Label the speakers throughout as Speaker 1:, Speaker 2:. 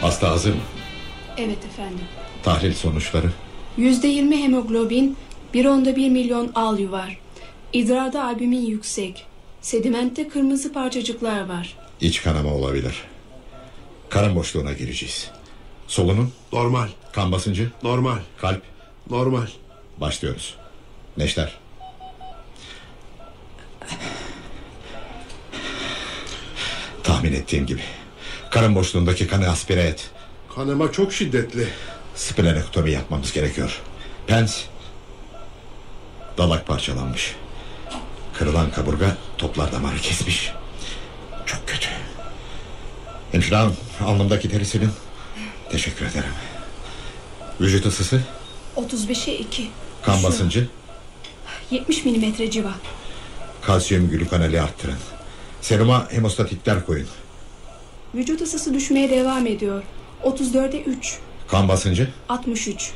Speaker 1: Hasta hazır mı?
Speaker 2: Evet efendim.
Speaker 1: Tahlil sonuçları?
Speaker 2: Yüzde yirmi hemoglobin, bir onda bir milyon alyu var. İdrarda albumin yüksek. Sedimentte kırmızı parçacıklar var.
Speaker 1: İç kanama olabilir. Karın boşluğuna gireceğiz. Solunum,
Speaker 3: Normal.
Speaker 1: kan basıncı,
Speaker 3: Normal.
Speaker 1: kalp.
Speaker 3: Normal.
Speaker 1: Başlıyoruz. Neşter. Tahmin ettiğim gibi. Karın boşluğundaki kanı aspire et.
Speaker 3: Kanama çok şiddetli.
Speaker 1: Splenektomi yapmamız gerekiyor. Pens. Dalak parçalanmış. Kırılan kaburga toplar damarı kesmiş. Çok kötü. Hemşire hanım alnımdaki teri silin. Teşekkür ederim. Vücut ısısı,
Speaker 2: 35'e 2.
Speaker 1: kan basıncı,
Speaker 2: 70 milimetre civa.
Speaker 1: kalsiyum glukanali arttırın. Seruma hemostatikler koyun.
Speaker 2: Vücut ısısı düşmeye devam ediyor. 34'e 3.
Speaker 1: Kan basıncı
Speaker 2: 63.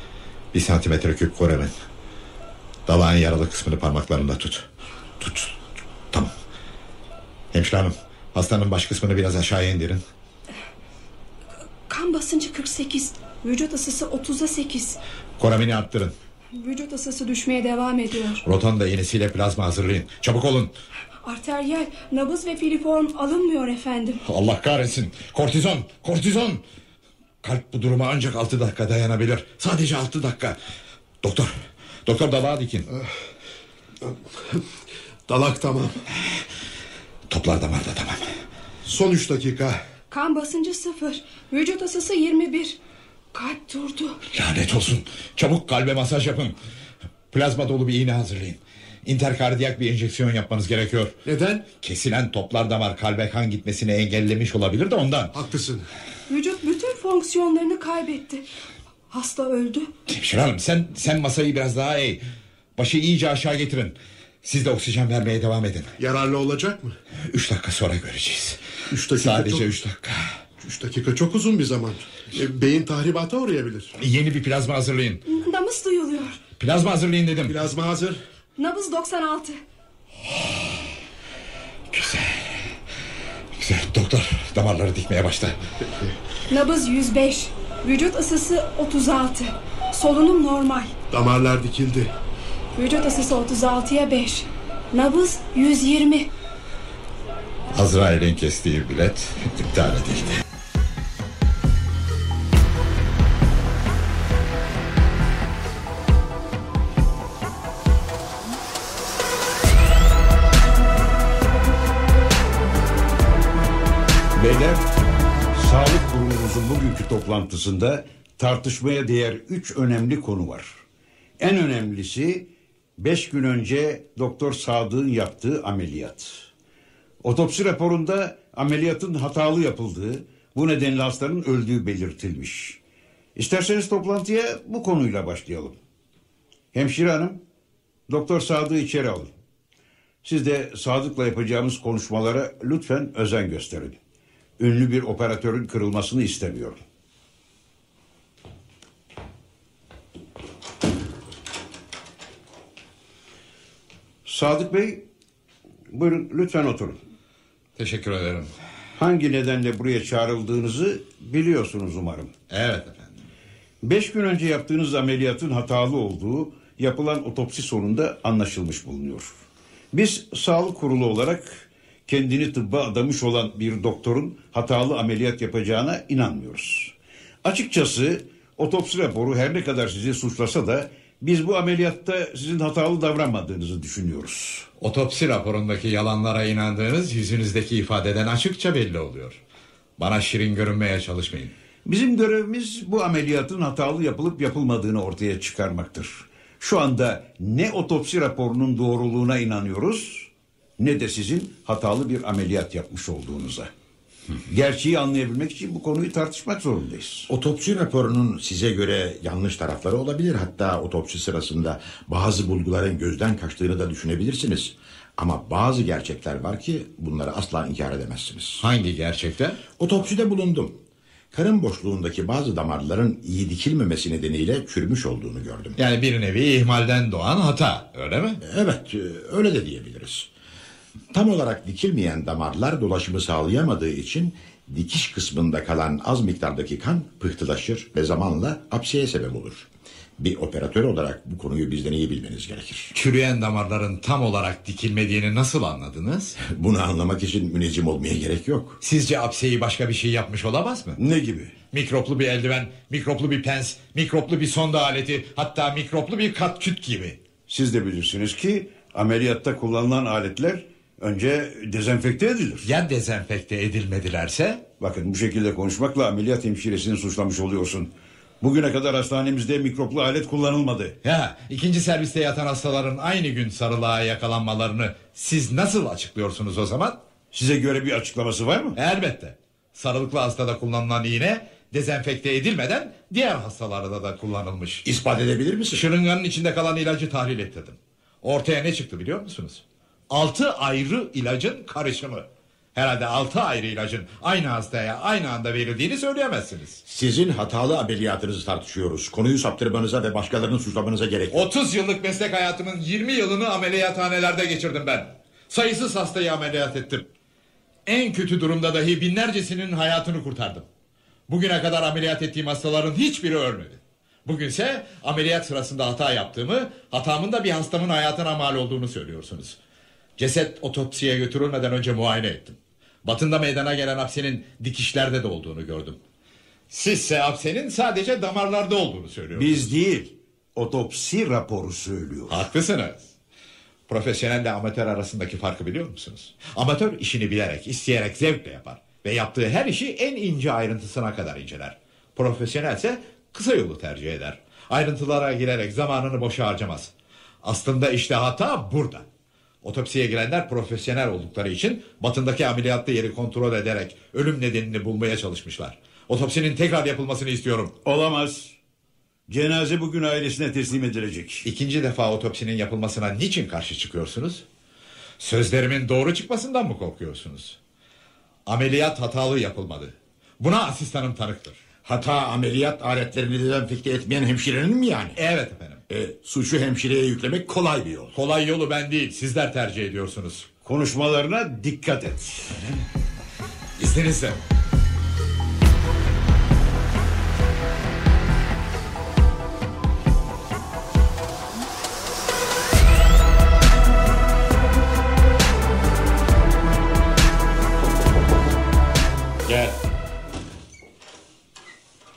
Speaker 1: bir santimetre küp koremin. Dalağın yaralı kısmını parmaklarında tut. Tut. Tamam. Hemşire hanım hastanın baş kısmını biraz aşağıya indirin.
Speaker 2: Kan basıncı 48. Vücut ısısı 30'a 8.
Speaker 1: Koramini arttırın.
Speaker 2: Vücut ısısı düşmeye devam ediyor.
Speaker 1: Rotonda iğnesiyle plazma hazırlayın. Çabuk olun.
Speaker 2: Arteriyel, nabız ve filiform alınmıyor efendim.
Speaker 1: Allah kahretsin. Kortizon, kortizon. Kalp bu duruma ancak altı dakika dayanabilir. Sadece altı dakika. Doktor, doktor dalağa dikin.
Speaker 3: Dalak tamam.
Speaker 1: Toplar damarda tamam.
Speaker 3: Son üç dakika.
Speaker 2: Kan basıncı 0. Vücut ısısı 21. Kalp durdu.
Speaker 1: Lanet olsun. Çabuk kalbe masaj yapın. Plazma dolu bir iğne hazırlayın. İnterkardiyak bir enjeksiyon yapmanız gerekiyor.
Speaker 3: Neden?
Speaker 1: Kesilen toplar damar kalbe kan gitmesini engellemiş olabilir de ondan.
Speaker 3: Haklısın.
Speaker 2: Vücut bütün fonksiyonlarını kaybetti. Hasta öldü.
Speaker 1: Hemşire hanım sen, sen masayı biraz daha eğ. Başı iyice aşağı getirin. Siz de oksijen vermeye devam edin.
Speaker 3: Yararlı olacak mı?
Speaker 1: Üç dakika sonra göreceğiz.
Speaker 3: Üç dakika
Speaker 1: Sadece
Speaker 3: çok-
Speaker 1: üç dakika.
Speaker 3: Üç dakika çok uzun bir zaman. E, beyin tahribata uğrayabilir.
Speaker 1: Yeni bir plazma hazırlayın.
Speaker 2: Nabız duyuluyor.
Speaker 1: Plazma hazırlayın dedim.
Speaker 3: Plazma hazır.
Speaker 2: Nabız 96.
Speaker 1: Güzel. Güzel. Doktor damarları dikmeye başla.
Speaker 2: Nabız 105. Vücut ısısı 36. Solunum normal.
Speaker 3: Damarlar dikildi.
Speaker 2: Vücut ısısı 36'ya 5. Nabız 120.
Speaker 1: Azrail'in kestiği bilet iptal edildi.
Speaker 4: Bugünkü toplantısında tartışmaya değer üç önemli konu var. En önemlisi beş gün önce Doktor Sadık'ın yaptığı ameliyat. Otopsi raporunda ameliyatın hatalı yapıldığı, bu nedenle hastanın öldüğü belirtilmiş. İsterseniz toplantıya bu konuyla başlayalım. Hemşire hanım, Doktor Sadık'ı içeri alın. Siz de Sadık'la yapacağımız konuşmalara lütfen özen gösterin. Ünlü bir operatörün kırılmasını istemiyorum. Sadık Bey, buyurun lütfen oturun.
Speaker 1: Teşekkür ederim.
Speaker 4: Hangi nedenle buraya çağrıldığınızı biliyorsunuz umarım.
Speaker 1: Evet efendim.
Speaker 4: Beş gün önce yaptığınız ameliyatın hatalı olduğu yapılan otopsi sonunda anlaşılmış bulunuyor. Biz sağlık kurulu olarak kendini tıbba adamış olan bir doktorun hatalı ameliyat yapacağına inanmıyoruz. Açıkçası otopsi raporu her ne kadar sizi suçlasa da biz bu ameliyatta sizin hatalı davranmadığınızı düşünüyoruz.
Speaker 1: Otopsi raporundaki yalanlara inandığınız yüzünüzdeki ifadeden açıkça belli oluyor. Bana şirin görünmeye çalışmayın.
Speaker 4: Bizim görevimiz bu ameliyatın hatalı yapılıp yapılmadığını ortaya çıkarmaktır. Şu anda ne otopsi raporunun doğruluğuna inanıyoruz ne de sizin hatalı bir ameliyat yapmış olduğunuza. Gerçeği anlayabilmek için bu konuyu tartışmak zorundayız.
Speaker 5: Otopsi raporunun size göre yanlış tarafları olabilir. Hatta otopsi sırasında bazı bulguların gözden kaçtığını da düşünebilirsiniz. Ama bazı gerçekler var ki bunları asla inkar edemezsiniz.
Speaker 1: Hangi gerçekten?
Speaker 5: Otopside bulundum. Karın boşluğundaki bazı damarların iyi dikilmemesi nedeniyle çürümüş olduğunu gördüm.
Speaker 1: Yani bir nevi ihmalden doğan hata öyle mi?
Speaker 5: Evet, e, öyle de diyebiliriz. Tam olarak dikilmeyen damarlar dolaşımı sağlayamadığı için dikiş kısmında kalan az miktardaki kan pıhtılaşır ve zamanla apseye sebep olur. Bir operatör olarak bu konuyu bizden iyi bilmeniz gerekir.
Speaker 1: Çürüyen damarların tam olarak dikilmediğini nasıl anladınız?
Speaker 5: Bunu anlamak için müneccim olmaya gerek yok.
Speaker 1: Sizce apseyi başka bir şey yapmış olamaz mı?
Speaker 4: Ne gibi?
Speaker 1: Mikroplu bir eldiven, mikroplu bir pens, mikroplu bir sonda aleti, hatta mikroplu bir kat küt gibi.
Speaker 4: Siz de bilirsiniz ki ameliyatta kullanılan aletler önce dezenfekte edilir.
Speaker 1: Ya dezenfekte edilmedilerse?
Speaker 4: Bakın bu şekilde konuşmakla ameliyat hemşiresini suçlamış oluyorsun. Bugüne kadar hastanemizde mikroplu alet kullanılmadı.
Speaker 1: Ya ikinci serviste yatan hastaların aynı gün sarılığa yakalanmalarını siz nasıl açıklıyorsunuz o zaman?
Speaker 4: Size göre bir açıklaması var mı?
Speaker 1: Elbette. Sarılıklı hastada kullanılan iğne dezenfekte edilmeden diğer hastalarda da kullanılmış.
Speaker 5: İspat edebilir misin?
Speaker 1: Şırınganın içinde kalan ilacı tahlil ettirdim. Ortaya ne çıktı biliyor musunuz? Altı ayrı ilacın karışımı. Herhalde altı ayrı ilacın aynı hastaya aynı anda verildiğini söyleyemezsiniz.
Speaker 5: Sizin hatalı ameliyatınızı tartışıyoruz. Konuyu saptırmanıza ve başkalarını suçlamanıza gerek yok.
Speaker 1: 30 yıllık meslek hayatımın 20 yılını ameliyathanelerde geçirdim ben. Sayısız hastayı ameliyat ettim. En kötü durumda dahi binlercesinin hayatını kurtardım. Bugüne kadar ameliyat ettiğim hastaların hiçbiri ölmedi. Bugünse ameliyat sırasında hata yaptığımı, hatamın da bir hastamın hayatına mal olduğunu söylüyorsunuz. Ceset otopsiye götürülmeden önce muayene ettim. Batında meydana gelen apsenin dikişlerde de olduğunu gördüm. Sizse apsenin sadece damarlarda olduğunu söylüyorsunuz.
Speaker 4: Biz değil. Otopsi raporu söylüyor.
Speaker 1: Haklısınız. Profesyonelle amatör arasındaki farkı biliyor musunuz? Amatör işini bilerek, isteyerek, zevkle yapar. Ve yaptığı her işi en ince ayrıntısına kadar inceler. Profesyonelse kısa yolu tercih eder. Ayrıntılara girerek zamanını boşa harcamaz. Aslında işte hata burada. Otopsiye girenler profesyonel oldukları için batındaki ameliyatta yeri kontrol ederek ölüm nedenini bulmaya çalışmışlar. Otopsinin tekrar yapılmasını istiyorum.
Speaker 4: Olamaz. Cenaze bugün ailesine teslim edilecek.
Speaker 1: İkinci defa otopsinin yapılmasına niçin karşı çıkıyorsunuz? Sözlerimin doğru çıkmasından mı korkuyorsunuz? Ameliyat hatalı yapılmadı. Buna asistanım tanıktır.
Speaker 5: Hata ameliyat aletlerini dezenfekte etmeyen hemşirenin mi yani?
Speaker 1: Evet efendim.
Speaker 5: E, suçu hemşireye yüklemek kolay bir yol.
Speaker 1: Kolay yolu ben değil, sizler tercih ediyorsunuz.
Speaker 4: Konuşmalarına dikkat et.
Speaker 1: İzninizle. Gel.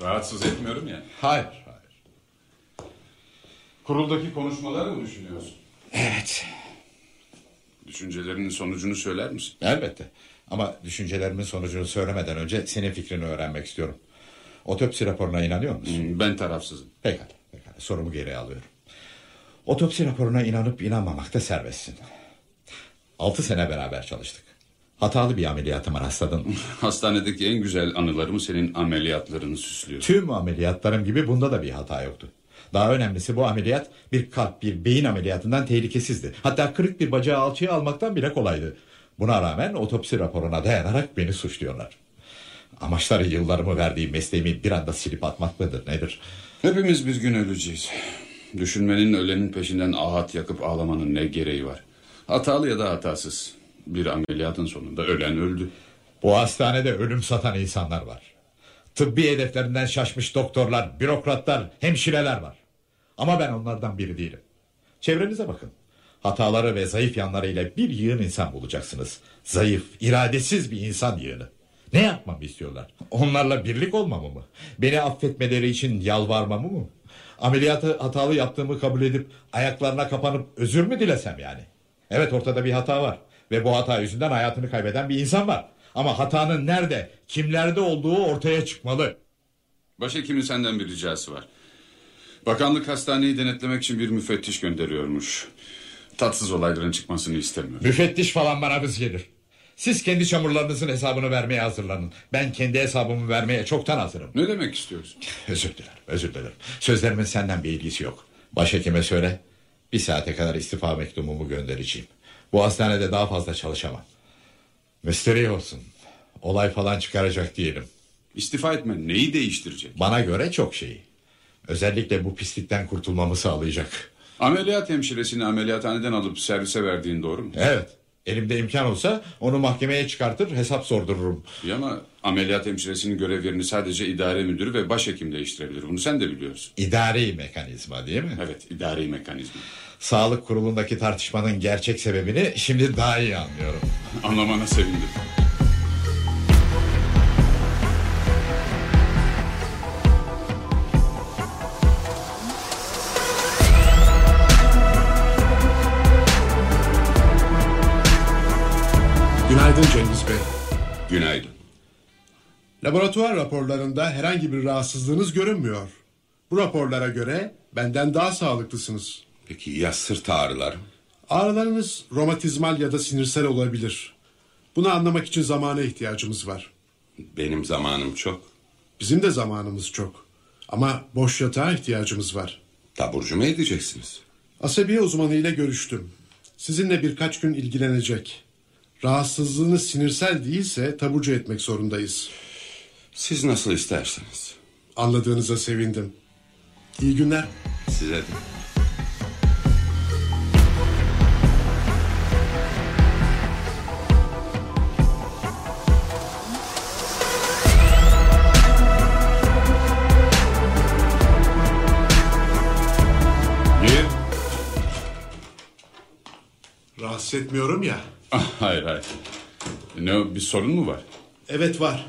Speaker 6: Rahatsız etmiyorum ya.
Speaker 1: Hayır, hayır.
Speaker 6: Kuruldaki konuşmaları mı düşünüyorsun?
Speaker 1: Evet,
Speaker 6: Düşüncelerinin sonucunu söyler misin?
Speaker 1: elbette. Ama düşüncelerimin sonucunu söylemeden önce senin fikrini öğrenmek istiyorum. Otopsi raporuna inanıyor musun?
Speaker 6: Hmm, Ben tarafsızım.
Speaker 1: Pekala, pekala. Sorumu geri alıyorum. Otopsi raporuna inanıp inanmamakta serbestsin. Altı sene beraber çalıştık. Hatalı bir ameliyatıma rastladın.
Speaker 6: Hastanedeki en güzel anılarımı senin ameliyatlarını süslüyor.
Speaker 1: Tüm ameliyatlarım gibi bunda da bir hata yoktu. Daha önemlisi bu ameliyat bir kalp, bir beyin ameliyatından tehlikesizdi. Hatta kırık bir bacağı alçıya almaktan bile kolaydı. Buna rağmen otopsi raporuna dayanarak beni suçluyorlar. Amaçları yıllarımı verdiğim mesleğimi bir anda silip atmak mıdır nedir?
Speaker 6: Hepimiz bir gün öleceğiz. Düşünmenin ölenin peşinden ahat yakıp ağlamanın ne gereği var? Hatalı ya da hatasız. Bir ameliyatın sonunda ölen öldü.
Speaker 1: Bu hastanede ölüm satan insanlar var. Tıbbi hedeflerinden şaşmış doktorlar, bürokratlar, hemşireler var. Ama ben onlardan biri değilim. Çevrenize bakın. Hataları ve zayıf yanlarıyla bir yığın insan bulacaksınız. Zayıf, iradesiz bir insan yığını. Ne yapmamı istiyorlar? Onlarla birlik olmamı mı? Beni affetmeleri için yalvarmamı mı? Ameliyatı hatalı yaptığımı kabul edip ayaklarına kapanıp özür mü dilesem yani? Evet ortada bir hata var. Ve bu hata yüzünden hayatını kaybeden bir insan var. Ama hatanın nerede, kimlerde olduğu ortaya çıkmalı.
Speaker 6: Başhekimin senden bir ricası var. Bakanlık hastaneyi denetlemek için bir müfettiş gönderiyormuş. Tatsız olayların çıkmasını istemiyor.
Speaker 1: Müfettiş falan bana vız gelir. Siz kendi çamurlarınızın hesabını vermeye hazırlanın. Ben kendi hesabımı vermeye çoktan hazırım.
Speaker 6: Ne demek istiyorsun?
Speaker 1: Özür dilerim, özür dilerim. Sözlerimin senden bir ilgisi yok. Başhekime söyle. Bir saate kadar istifa mektubumu göndereceğim. Bu hastanede daha fazla çalışamam. Müsterih olsun. Olay falan çıkaracak değilim.
Speaker 6: İstifa etme neyi değiştirecek?
Speaker 1: Bana göre çok şeyi. Özellikle bu pislikten kurtulmamı sağlayacak.
Speaker 6: Ameliyat hemşiresini ameliyathaneden alıp servise verdiğin doğru mu?
Speaker 1: Evet, Elimde imkan olsa onu mahkemeye çıkartır hesap sordururum.
Speaker 6: Ya ama ameliyat hemşiresinin görev yerini sadece idare müdürü ve başhekim değiştirebilir. Bunu sen de biliyorsun.
Speaker 1: İdari mekanizma değil mi?
Speaker 6: Evet idari mekanizma.
Speaker 1: Sağlık kurulundaki tartışmanın gerçek sebebini şimdi daha iyi anlıyorum.
Speaker 6: Anlamana sevindim.
Speaker 3: Günaydın. Laboratuvar raporlarında herhangi bir rahatsızlığınız görünmüyor. Bu raporlara göre benden daha sağlıklısınız.
Speaker 7: Peki ya sırt ağrılar?
Speaker 3: Ağrılarınız romatizmal ya da sinirsel olabilir. Bunu anlamak için zamana ihtiyacımız var.
Speaker 7: Benim zamanım çok.
Speaker 3: Bizim de zamanımız çok. Ama boş yatağa ihtiyacımız var.
Speaker 7: Taburcu mu edeceksiniz?
Speaker 3: Asabiye uzmanıyla görüştüm. Sizinle birkaç gün ilgilenecek. Rahatsızlığınız sinirsel değilse taburcu etmek zorundayız.
Speaker 7: Siz nasıl isterseniz.
Speaker 3: Anladığınıza sevindim. İyi günler.
Speaker 7: Size de.
Speaker 6: Gir.
Speaker 3: Rahatsız etmiyorum ya.
Speaker 6: Ah, hayır hayır. Ne bir sorun mu var?
Speaker 3: Evet var.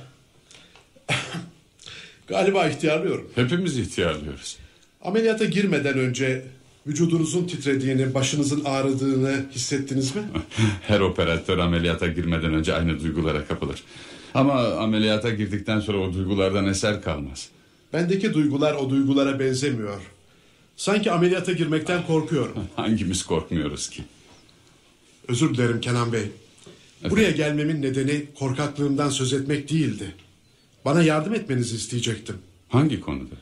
Speaker 3: Galiba ihtiyarlıyorum.
Speaker 6: Hepimiz ihtiyarlıyoruz.
Speaker 3: Ameliyata girmeden önce vücudunuzun titrediğini, başınızın ağrıdığını hissettiniz mi?
Speaker 6: Her operatör ameliyata girmeden önce aynı duygulara kapılır. Ama ameliyata girdikten sonra o duygulardan eser kalmaz.
Speaker 3: Bendeki duygular o duygulara benzemiyor. Sanki ameliyata girmekten korkuyorum.
Speaker 6: Hangimiz korkmuyoruz ki?
Speaker 3: Özür dilerim Kenan Bey. Buraya gelmemin nedeni korkaklığımdan söz etmek değildi. Bana yardım etmenizi isteyecektim.
Speaker 6: Hangi konuda?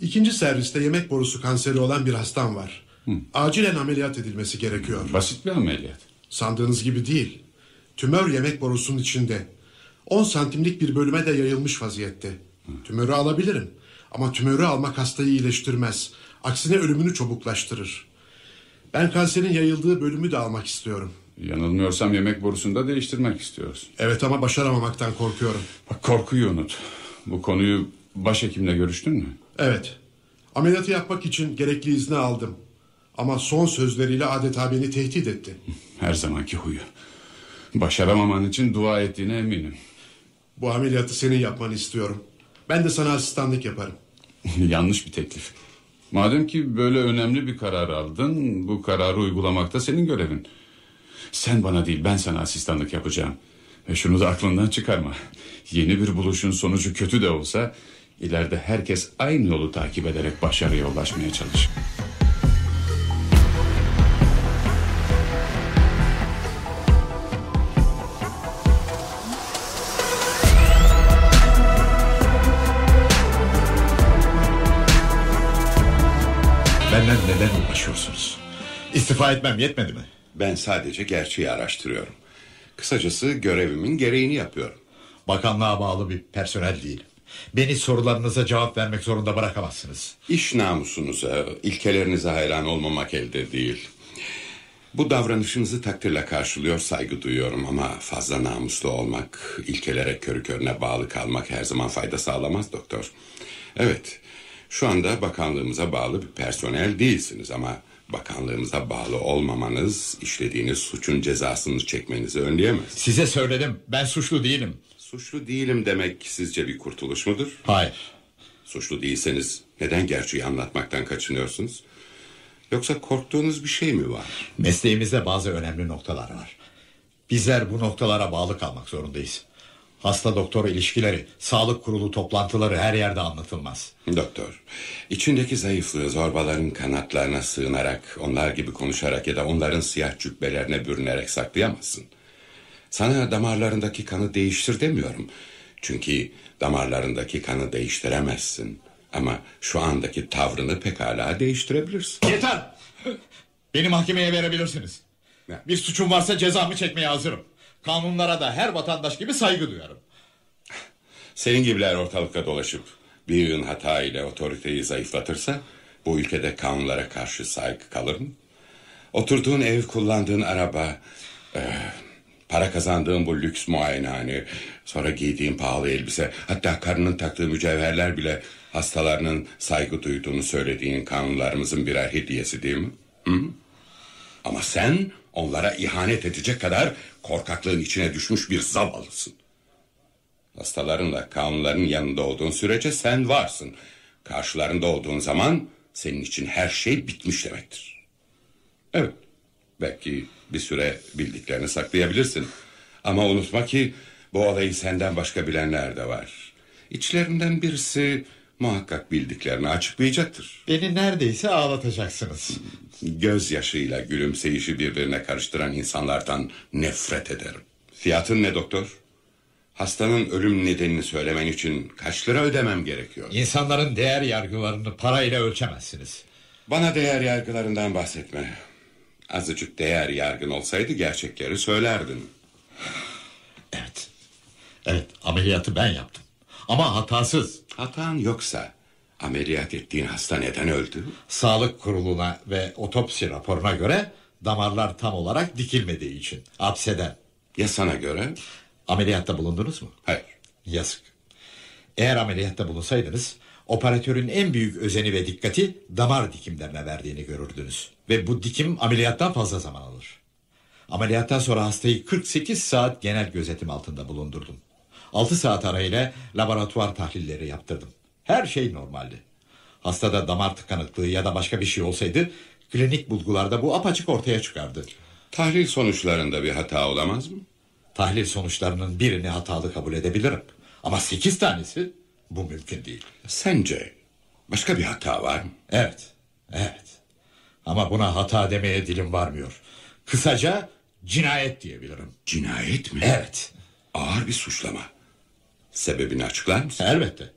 Speaker 3: İkinci serviste yemek borusu kanseri olan bir hastam var. Acilen ameliyat edilmesi gerekiyor.
Speaker 6: Basit bir ameliyat.
Speaker 3: Sandığınız gibi değil. Tümör yemek borusunun içinde. 10 santimlik bir bölüme de yayılmış vaziyette. Tümörü alabilirim. Ama tümörü almak hastayı iyileştirmez. Aksine ölümünü çabuklaştırır. Ben kanserin yayıldığı bölümü de almak istiyorum.
Speaker 6: Yanılmıyorsam yemek borusunu da değiştirmek istiyoruz.
Speaker 3: Evet ama başaramamaktan korkuyorum.
Speaker 6: Bak korkuyu unut. Bu konuyu başhekimle görüştün mü?
Speaker 3: Evet. Ameliyatı yapmak için gerekli izni aldım. Ama son sözleriyle adeta beni tehdit etti.
Speaker 6: Her zamanki huyu. Başaramaman için dua ettiğine eminim.
Speaker 3: Bu ameliyatı senin yapmanı istiyorum. Ben de sana asistanlık yaparım.
Speaker 6: Yanlış bir teklif. Madem ki böyle önemli bir karar aldın, bu kararı uygulamak da senin görevin. Sen bana değil, ben sana asistanlık yapacağım. Ve şunu da aklından çıkarma. Yeni bir buluşun sonucu kötü de olsa... ...ileride herkes aynı yolu takip ederek başarıya ulaşmaya çalışır.
Speaker 1: Uğraşıyorsunuz? İstifa etmem yetmedi mi?
Speaker 7: Ben sadece gerçeği araştırıyorum. Kısacası görevimin gereğini yapıyorum.
Speaker 1: Bakanlığa bağlı bir personel değilim. Beni sorularınıza cevap vermek zorunda bırakamazsınız.
Speaker 7: İş namusunuza, ilkelerinize hayran olmamak elde değil. Bu davranışınızı takdirle karşılıyor, saygı duyuyorum ama fazla namuslu olmak, ilkelere körü körüne bağlı kalmak her zaman fayda sağlamaz doktor. Evet, şu anda bakanlığımıza bağlı bir personel değilsiniz ama bakanlığımıza bağlı olmamanız işlediğiniz suçun cezasını çekmenizi önleyemez.
Speaker 1: Size söyledim ben suçlu değilim.
Speaker 7: Suçlu değilim demek sizce bir kurtuluş mudur?
Speaker 1: Hayır.
Speaker 7: Suçlu değilseniz neden gerçeği anlatmaktan kaçınıyorsunuz? Yoksa korktuğunuz bir şey mi var?
Speaker 1: Mesleğimizde bazı önemli noktalar var. Bizler bu noktalara bağlı kalmak zorundayız. Hasta doktor ilişkileri, sağlık kurulu toplantıları her yerde anlatılmaz.
Speaker 7: Doktor, içindeki zayıflığı zorbaların kanatlarına sığınarak, onlar gibi konuşarak ya da onların siyah cübbelerine bürünerek saklayamazsın. Sana damarlarındaki kanı değiştir demiyorum. Çünkü damarlarındaki kanı değiştiremezsin. Ama şu andaki tavrını pekala değiştirebilirsin.
Speaker 1: Yeter! Beni mahkemeye verebilirsiniz.
Speaker 7: Ne?
Speaker 1: Bir suçum varsa cezamı çekmeye hazırım. Kanunlara da her vatandaş gibi saygı duyarım.
Speaker 7: Senin gibiler ortalıkta dolaşıp bir yığın hata ile otoriteyi zayıflatırsa bu ülkede kanunlara karşı saygı kalır mı? Oturduğun ev, kullandığın araba Para kazandığım bu lüks muayenehane, sonra giydiğim pahalı elbise, hatta karının taktığı mücevherler bile hastalarının saygı duyduğunu söylediğin kanunlarımızın birer hediyesi değil mi? Hı? Ama sen onlara ihanet edecek kadar korkaklığın içine düşmüş bir zavallısın. Hastalarınla kanunların yanında olduğun sürece sen varsın. Karşılarında olduğun zaman senin için her şey bitmiş demektir. Evet. Belki bir süre bildiklerini saklayabilirsin. Ama unutma ki bu olayı senden başka bilenler de var. İçlerinden birisi muhakkak bildiklerini açıklayacaktır.
Speaker 1: Beni neredeyse ağlatacaksınız.
Speaker 7: Gözyaşıyla gülümseyişi birbirine karıştıran insanlardan nefret ederim. Fiyatın ne doktor? Hastanın ölüm nedenini söylemen için kaç lira ödemem gerekiyor?
Speaker 1: İnsanların değer yargılarını parayla ölçemezsiniz.
Speaker 7: Bana değer yargılarından bahsetme. Azıcık değer yargın olsaydı gerçekleri söylerdin.
Speaker 1: Evet. Evet ameliyatı ben yaptım. Ama hatasız.
Speaker 7: Hatan yoksa ameliyat ettiğin hasta neden öldü?
Speaker 1: Sağlık kuruluna ve otopsi raporuna göre damarlar tam olarak dikilmediği için. Apseden.
Speaker 7: Ya sana göre?
Speaker 1: Ameliyatta bulundunuz mu?
Speaker 7: Hayır.
Speaker 1: Yazık. Eğer ameliyatta bulunsaydınız operatörün en büyük özeni ve dikkati damar dikimlerine verdiğini görürdünüz. Ve bu dikim ameliyattan fazla zaman alır. Ameliyattan sonra hastayı 48 saat genel gözetim altında bulundurdum. 6 saat arayla laboratuvar tahlilleri yaptırdım. Her şey normaldi. Hastada damar tıkanıklığı ya da başka bir şey olsaydı klinik bulgularda bu apaçık ortaya çıkardı.
Speaker 7: Tahlil sonuçlarında bir hata olamaz mı?
Speaker 1: Tahlil sonuçlarının birini hatalı kabul edebilirim. Ama 8 tanesi bu mümkün değil.
Speaker 7: Sence başka bir hata var mı?
Speaker 1: Evet, evet. Ama buna hata demeye dilim varmıyor. Kısaca cinayet diyebilirim.
Speaker 7: Cinayet mi?
Speaker 1: Evet,
Speaker 7: Ağır bir suçlama. Sebebini açıklar mısın?
Speaker 1: elbette.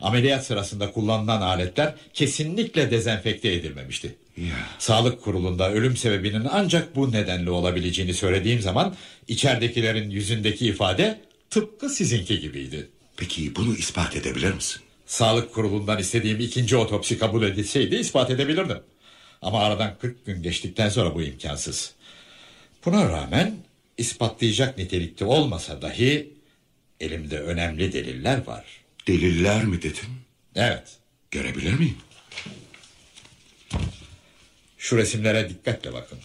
Speaker 1: Ameliyat sırasında kullanılan aletler kesinlikle dezenfekte edilmemişti.
Speaker 7: Ya.
Speaker 1: Sağlık kurulunda ölüm sebebinin ancak bu nedenle olabileceğini söylediğim zaman içeridekilerin yüzündeki ifade tıpkı sizinki gibiydi.
Speaker 7: Peki bunu ispat edebilir misin?
Speaker 1: Sağlık kurulundan istediğim ikinci otopsi kabul edilseydi ispat edebilirdim. Ama aradan 40 gün geçtikten sonra bu imkansız. Buna rağmen ispatlayacak nitelikte olmasa dahi elimde önemli deliller var.
Speaker 7: Deliller mi dedin?
Speaker 1: Evet,
Speaker 7: Görebilir miyim?
Speaker 1: şu resimlere dikkatle bakın.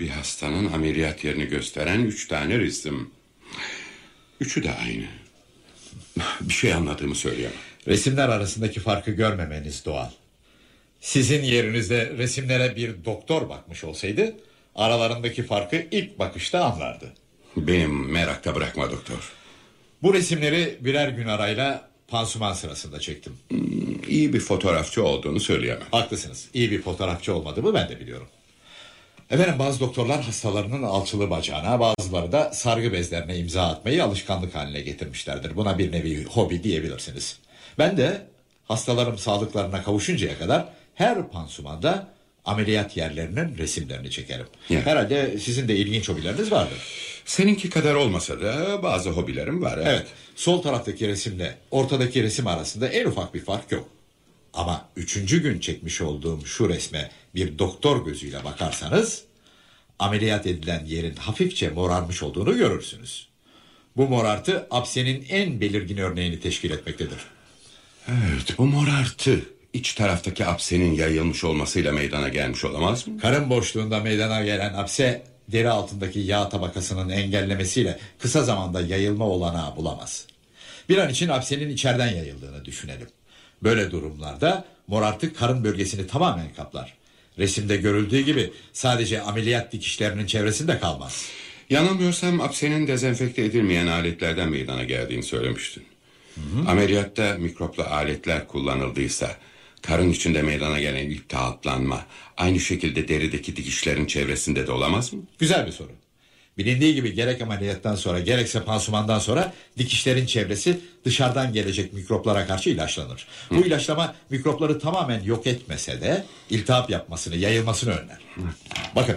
Speaker 7: Bir hastanın ameliyat yerini gösteren üç tane resim. Üçü de aynı. Bir şey anladığımı söyleyemem.
Speaker 1: Resimler arasındaki farkı görmemeniz doğal. Sizin yerinizde resimlere bir doktor bakmış olsaydı aralarındaki farkı ilk bakışta anlardı.
Speaker 7: Benim merakta bırakma doktor.
Speaker 1: Bu resimleri birer gün arayla pansuman sırasında çektim.
Speaker 7: İyi bir fotoğrafçı olduğunu söyleyemem.
Speaker 1: Haklısınız. İyi bir fotoğrafçı olmadığımı ben de biliyorum. Efendim bazı doktorlar hastalarının alçılı bacağına bazıları da sargı bezlerine imza atmayı alışkanlık haline getirmişlerdir. Buna bir nevi hobi diyebilirsiniz. Ben de hastalarım sağlıklarına kavuşuncaya kadar her pansumanda ameliyat yerlerinin resimlerini çekerim.
Speaker 7: Ya.
Speaker 1: Herhalde sizin de ilginç hobileriniz vardır.
Speaker 7: Seninki kadar olmasa da bazı hobilerim var.
Speaker 1: Evet, sol taraftaki resimle ortadaki resim arasında en ufak bir fark yok. Ama üçüncü gün çekmiş olduğum şu resme bir doktor gözüyle bakarsanız... ...ameliyat edilen yerin hafifçe morarmış olduğunu görürsünüz. Bu morartı apsenin en belirgin örneğini teşkil etmektedir.
Speaker 7: Evet bu morartı iç taraftaki apsenin yayılmış olmasıyla meydana gelmiş olamaz mı?
Speaker 1: Karın boşluğunda meydana gelen apse deri altındaki yağ tabakasının engellemesiyle kısa zamanda yayılma olanağı bulamaz. Bir an için apsenin içeriden yayıldığını düşünelim. Böyle durumlarda morartı karın bölgesini tamamen kaplar. Resimde görüldüğü gibi sadece ameliyat dikişlerinin çevresinde kalmaz.
Speaker 7: Yanılmıyorsam apsenin dezenfekte edilmeyen aletlerden meydana geldiğini söylemiştin. Ameliyatta mikroplu aletler kullanıldıysa karın içinde meydana gelen iltihaplanma aynı şekilde derideki dikişlerin çevresinde de olamaz mı?
Speaker 1: Güzel bir soru. Bilindiği gibi gerek ameliyattan sonra gerekse pansumandan sonra dikişlerin çevresi dışarıdan gelecek mikroplara karşı ilaçlanır. Bu ilaçlama mikropları tamamen yok etmese de iltihap yapmasını, yayılmasını önler. Bakın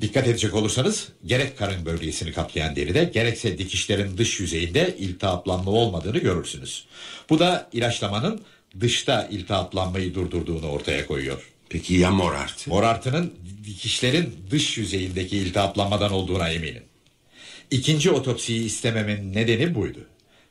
Speaker 1: dikkat edecek olursanız gerek karın bölgesini kaplayan deride gerekse dikişlerin dış yüzeyinde iltihaplanma olmadığını görürsünüz. Bu da ilaçlamanın dışta iltihaplanmayı durdurduğunu ortaya koyuyor.
Speaker 7: Peki ya morartı?
Speaker 1: Morartının dikişlerin dış yüzeyindeki iltihaplanmadan olduğuna eminim. İkinci otopsiyi istememin nedeni buydu.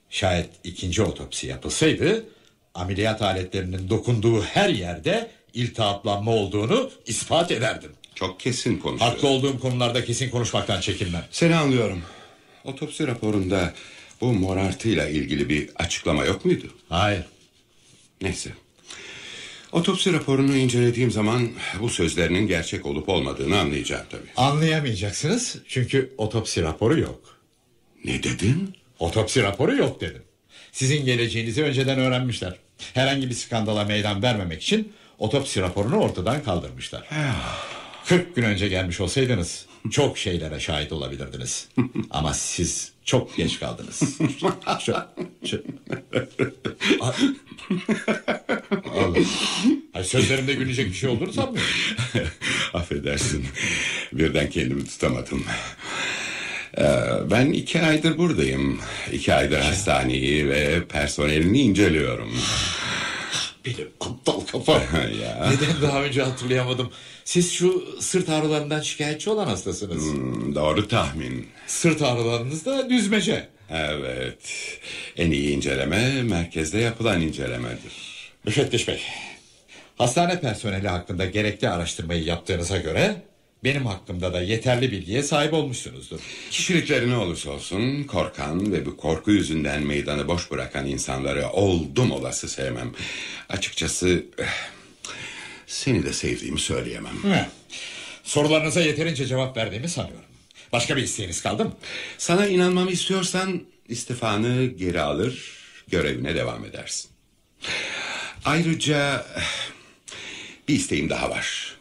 Speaker 1: Şayet ikinci otopsi yapılsaydı ameliyat aletlerinin dokunduğu her yerde iltihaplanma olduğunu ispat ederdim.
Speaker 7: Çok kesin konuşuyor.
Speaker 1: Haklı olduğum konularda kesin konuşmaktan çekinmem.
Speaker 7: Seni anlıyorum. Otopsi raporunda bu morartıyla ilgili bir açıklama yok muydu?
Speaker 1: Hayır.
Speaker 7: Neyse. Otopsi raporunu incelediğim zaman bu sözlerinin gerçek olup olmadığını anlayacağım tabii.
Speaker 1: Anlayamayacaksınız çünkü otopsi raporu yok.
Speaker 7: Ne dedin?
Speaker 1: Otopsi raporu yok dedim. Sizin geleceğinizi önceden öğrenmişler. Herhangi bir skandala meydan vermemek için otopsi raporunu ortadan kaldırmışlar. 40 gün önce gelmiş olsaydınız çok şeylere şahit olabilirdiniz. Ama siz çok geç kaldınız. Şu, şu... A- Allah. Ay, sözlerimde gülecek bir şey olduğunu sanmıyorum.
Speaker 7: Affedersin. Birden kendimi tutamadım. Ee, ben iki aydır buradayım. İki aydır hastaneyi ve personelini inceliyorum.
Speaker 1: Benim aptal kafa.
Speaker 7: ya.
Speaker 1: Neden daha önce hatırlayamadım? Siz şu sırt ağrılarından şikayetçi olan hastasınız.
Speaker 7: Hmm, doğru tahmin.
Speaker 1: Sırt ağrılarınız da düzmece.
Speaker 7: Evet. En iyi inceleme merkezde yapılan incelemedir.
Speaker 1: Müfettiş Bey, hastane personeli hakkında gerekli araştırmayı yaptığınıza göre benim hakkımda da yeterli bilgiye sahip olmuşsunuzdur.
Speaker 7: Kişilikleri ne olursa olsun korkan ve bu korku yüzünden meydanı boş bırakan insanları oldum olası sevmem. Açıkçası eh, seni de sevdiğimi söyleyemem.
Speaker 1: Sorularınıza yeterince cevap verdiğimi sanıyorum. Başka bir isteğiniz kaldı mı?
Speaker 7: Sana inanmamı istiyorsan istifanı geri alır, görevine devam edersin. Ayrıca eh, bir isteğim daha var.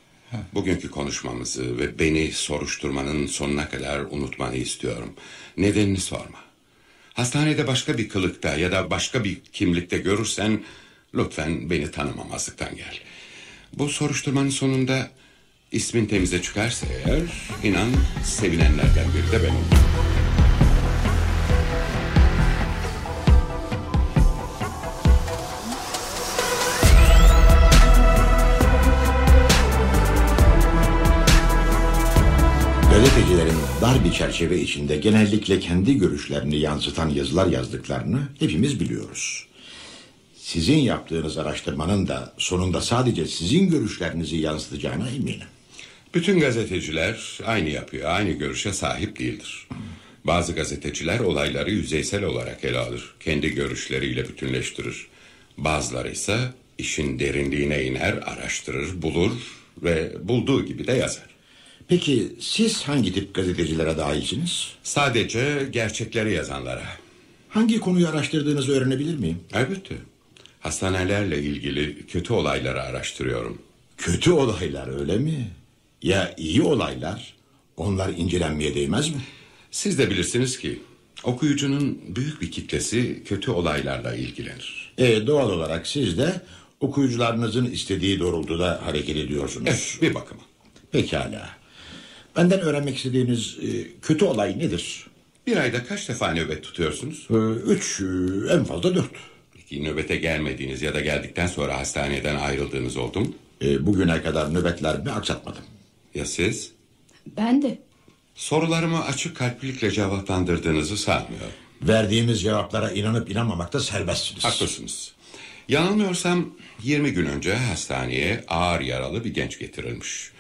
Speaker 7: Bugünkü konuşmamızı ve beni soruşturmanın sonuna kadar unutmanı istiyorum. Nedenini sorma. Hastanede başka bir kılıkta ya da başka bir kimlikte görürsen lütfen beni tanımamazlıktan gel. Bu soruşturmanın sonunda ismin temize çıkarsa eğer inan sevinenlerden biri de ben olurum.
Speaker 5: Gazetecilerin dar bir çerçeve içinde genellikle kendi görüşlerini yansıtan yazılar yazdıklarını hepimiz biliyoruz. Sizin yaptığınız araştırmanın da sonunda sadece sizin görüşlerinizi yansıtacağına eminim.
Speaker 7: Bütün gazeteciler aynı yapıyor, aynı görüşe sahip değildir. Bazı gazeteciler olayları yüzeysel olarak ele alır, kendi görüşleriyle bütünleştirir. Bazıları ise işin derinliğine iner, araştırır, bulur ve bulduğu gibi de yazar.
Speaker 5: Peki siz hangi tip gazetecilere dahilsiniz?
Speaker 7: Sadece gerçekleri yazanlara.
Speaker 5: Hangi konuyu araştırdığınızı öğrenebilir miyim?
Speaker 7: Elbette. Hastanelerle ilgili kötü olayları araştırıyorum.
Speaker 5: Kötü olaylar öyle mi? Ya iyi olaylar? Onlar incelenmeye değmez mi?
Speaker 7: Siz de bilirsiniz ki okuyucunun büyük bir kitlesi kötü olaylarla ilgilenir.
Speaker 5: E, doğal olarak siz de okuyucularınızın istediği doğrultuda hareket ediyorsunuz.
Speaker 7: Evet, bir bakıma.
Speaker 5: Pekala. Benden öğrenmek istediğiniz e, kötü olay nedir?
Speaker 7: Bir ayda kaç defa nöbet tutuyorsunuz?
Speaker 5: E, üç, e, en fazla dört.
Speaker 7: Peki nöbete gelmediğiniz ya da geldikten sonra hastaneden ayrıldığınız oldu mu?
Speaker 5: E, bugüne kadar nöbetlerimi aksatmadım.
Speaker 7: Ya siz?
Speaker 2: Ben de.
Speaker 7: Sorularımı açık kalplilikle cevaplandırdığınızı sanmıyorum.
Speaker 5: Verdiğimiz cevaplara inanıp inanmamakta serbestsiniz.
Speaker 7: Haklısınız. Yanılmıyorsam 20 gün önce hastaneye ağır yaralı bir genç getirilmiş.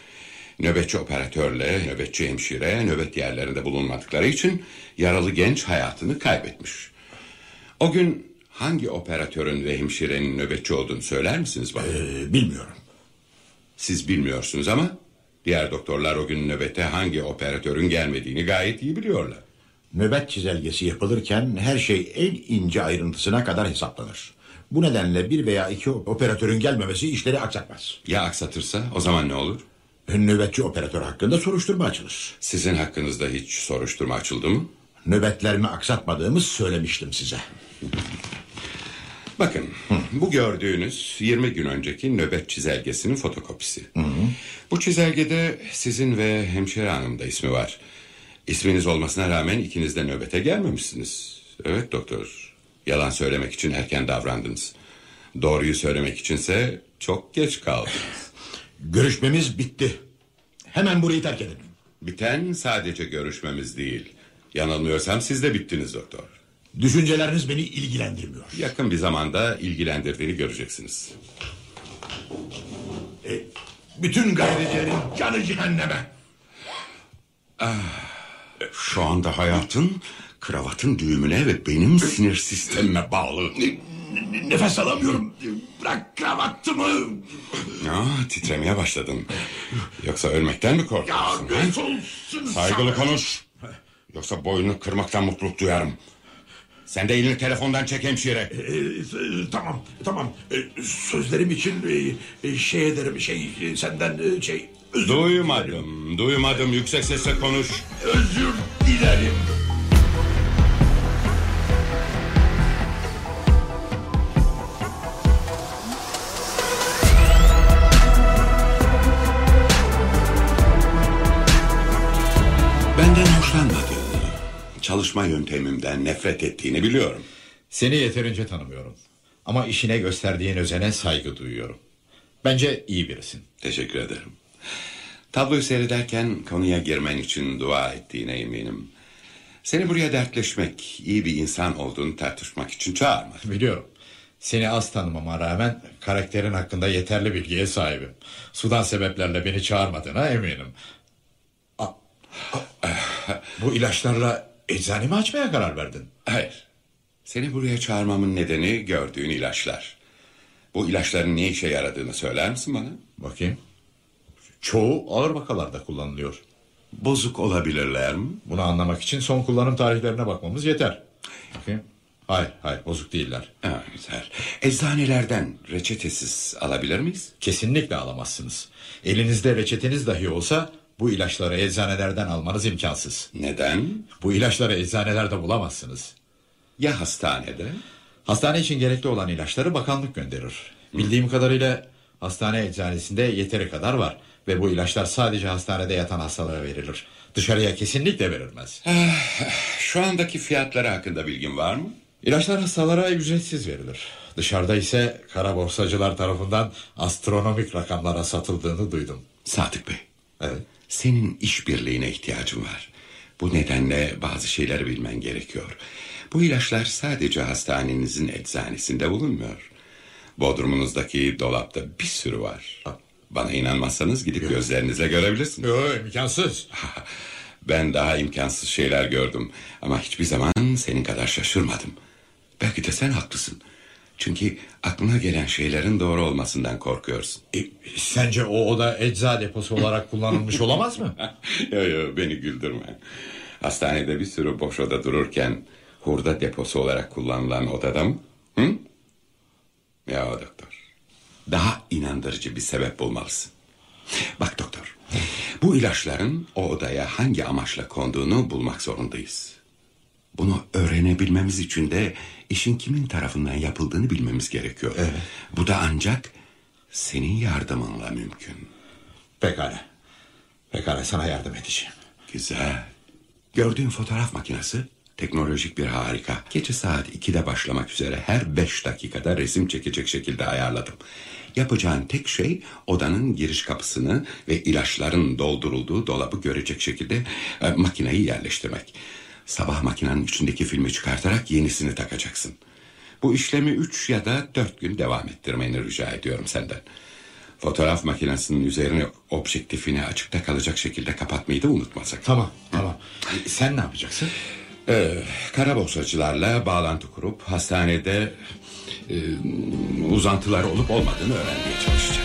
Speaker 7: Nöbetçi operatörle nöbetçi hemşire nöbet yerlerinde bulunmadıkları için yaralı genç hayatını kaybetmiş. O gün hangi operatörün ve hemşirenin nöbetçi olduğunu söyler misiniz bana?
Speaker 5: E, bilmiyorum.
Speaker 7: Siz bilmiyorsunuz ama diğer doktorlar o gün nöbete hangi operatörün gelmediğini gayet iyi biliyorlar.
Speaker 5: Nöbet çizelgesi yapılırken her şey en ince ayrıntısına kadar hesaplanır. Bu nedenle bir veya iki operatörün gelmemesi işleri aksatmaz.
Speaker 7: Ya aksatırsa o zaman ne olur?
Speaker 5: Nöbetçi operatör hakkında soruşturma açılır.
Speaker 7: Sizin hakkınızda hiç soruşturma açıldı mı?
Speaker 5: Nöbetlerimi aksatmadığımı söylemiştim size.
Speaker 7: Bakın bu gördüğünüz 20 gün önceki nöbet çizelgesinin fotokopisi. Bu çizelgede sizin ve hemşire hanım da ismi var. İsminiz olmasına rağmen ikiniz de nöbete gelmemişsiniz. Evet doktor. Yalan söylemek için erken davrandınız. Doğruyu söylemek içinse çok geç kaldınız.
Speaker 5: Görüşmemiz bitti. Hemen burayı terk edin.
Speaker 7: Biten sadece görüşmemiz değil. Yanılmıyorsam siz de bittiniz doktor.
Speaker 5: Düşünceleriniz beni ilgilendirmiyor.
Speaker 7: Yakın bir zamanda ilgilendirdiğini göreceksiniz.
Speaker 5: E, bütün gazetecilerin canı cehenneme.
Speaker 7: Şu anda hayatın kravatın düğümüne ve benim sinir sistemime bağlı.
Speaker 5: Nefes alamıyorum. Bırak kravatımı.
Speaker 7: Ya, titremeye başladım. Yoksa ölmekten mi
Speaker 5: Ya
Speaker 7: korkuyorsun?
Speaker 5: göz olsun.
Speaker 7: Saygılı konuş. Yoksa boynunu kırmaktan mutluluk duyarım. Sen de elini telefondan çek hemşire.
Speaker 5: Ee, tamam tamam Ee, sözlerim için e, e, şey ederim şey e, senden e, şey özür dilerim.
Speaker 7: Duymadım, duymadım. Yüksek sesle konuş.
Speaker 5: Özür dilerim.
Speaker 7: Çalışma yöntemimden nefret ettiğini biliyorum.
Speaker 1: Seni yeterince tanımıyorum. Ama işine gösterdiğin özene saygı duyuyorum. Bence iyi birisin.
Speaker 7: Teşekkür ederim. Tabloyu seyrederken konuya girmen için dua ettiğine eminim. Seni buraya dertleşmek, iyi bir insan olduğunu tartışmak için çağırmadım.
Speaker 1: Biliyorum. Seni az tanımama rağmen karakterin hakkında yeterli bilgiye sahibim. Sudan sebeplerle beni çağırmadığına eminim. A- a- Bu ilaçlarla eczane mi açmaya karar verdin?
Speaker 7: Hayır. Seni buraya çağırmamın nedeni gördüğün ilaçlar. Bu ilaçların ne işe yaradığını söyler misin bana?
Speaker 1: Bakayım. Çoğu ağır vakalarda kullanılıyor.
Speaker 7: Bozuk olabilirler mi?
Speaker 1: Bunu anlamak için son kullanım tarihlerine bakmamız yeter. Bakayım. Hayır, hayır bozuk değiller.
Speaker 7: Ha, güzel. Eczanelerden reçetesiz alabilir miyiz?
Speaker 1: Kesinlikle alamazsınız. Elinizde reçeteniz dahi olsa bu ilaçları eczanelerden almanız imkansız.
Speaker 7: Neden?
Speaker 1: Bu ilaçları eczanelerde bulamazsınız.
Speaker 7: Ya hastanede?
Speaker 1: Hastane için gerekli olan ilaçları bakanlık gönderir. Bildiğim kadarıyla hastane eczanesinde yeteri kadar var. Ve bu ilaçlar sadece hastanede yatan hastalara verilir. Dışarıya kesinlikle verilmez.
Speaker 7: Şu andaki fiyatları hakkında bilgin var mı?
Speaker 1: İlaçlar hastalara ücretsiz verilir. Dışarıda ise kara borsacılar tarafından astronomik rakamlara satıldığını duydum.
Speaker 7: Sadık Bey.
Speaker 1: Evet.
Speaker 7: Senin işbirliğine ihtiyacım var. Bu nedenle bazı şeyleri bilmen gerekiyor. Bu ilaçlar sadece hastanenizin eczanesinde bulunmuyor. Bodrumunuzdaki dolapta bir sürü var. Bana inanmazsanız gidip gözlerinizle görebilirsiniz.
Speaker 1: Yok imkansız.
Speaker 7: Ben daha imkansız şeyler gördüm. Ama hiçbir zaman senin kadar şaşırmadım. Belki de sen haklısın. Çünkü aklına gelen şeylerin doğru olmasından korkuyorsun.
Speaker 1: E, sence o oda ecza deposu olarak kullanılmış olamaz mı?
Speaker 7: yo yo beni güldürme. Hastanede bir sürü boş oda dururken hurda deposu olarak kullanılan odada mı? Hı? Ya doktor. Daha inandırıcı bir sebep bulmalısın. Bak doktor. Bu ilaçların o odaya hangi amaçla konduğunu bulmak zorundayız. Bunu öğrenebilmemiz için de işin kimin tarafından yapıldığını bilmemiz gerekiyor. Bu da ancak senin yardımınla mümkün.
Speaker 1: Pekala. Pekala sana yardım edeceğim.
Speaker 7: Güzel. Gördüğün fotoğraf makinesi teknolojik bir harika. Gece saat 2'de başlamak üzere her 5 dakikada resim çekecek şekilde ayarladım. Yapacağın tek şey odanın giriş kapısını ve ilaçların doldurulduğu dolabı görecek şekilde e, makineyi yerleştirmek. Sabah makinenin içindeki filmi çıkartarak yenisini takacaksın. Bu işlemi 3 ya da 4 gün devam ettirmeni rica ediyorum senden. Fotoğraf makinesinin üzerine objektifini açıkta kalacak şekilde kapatmayı da unutmasak.
Speaker 1: Tamam tamam. E, sen ne yapacaksın?
Speaker 7: Ee, kara borsacılarla bağlantı kurup hastanede e, uzantılar olup olmadığını öğrenmeye çalışacağım.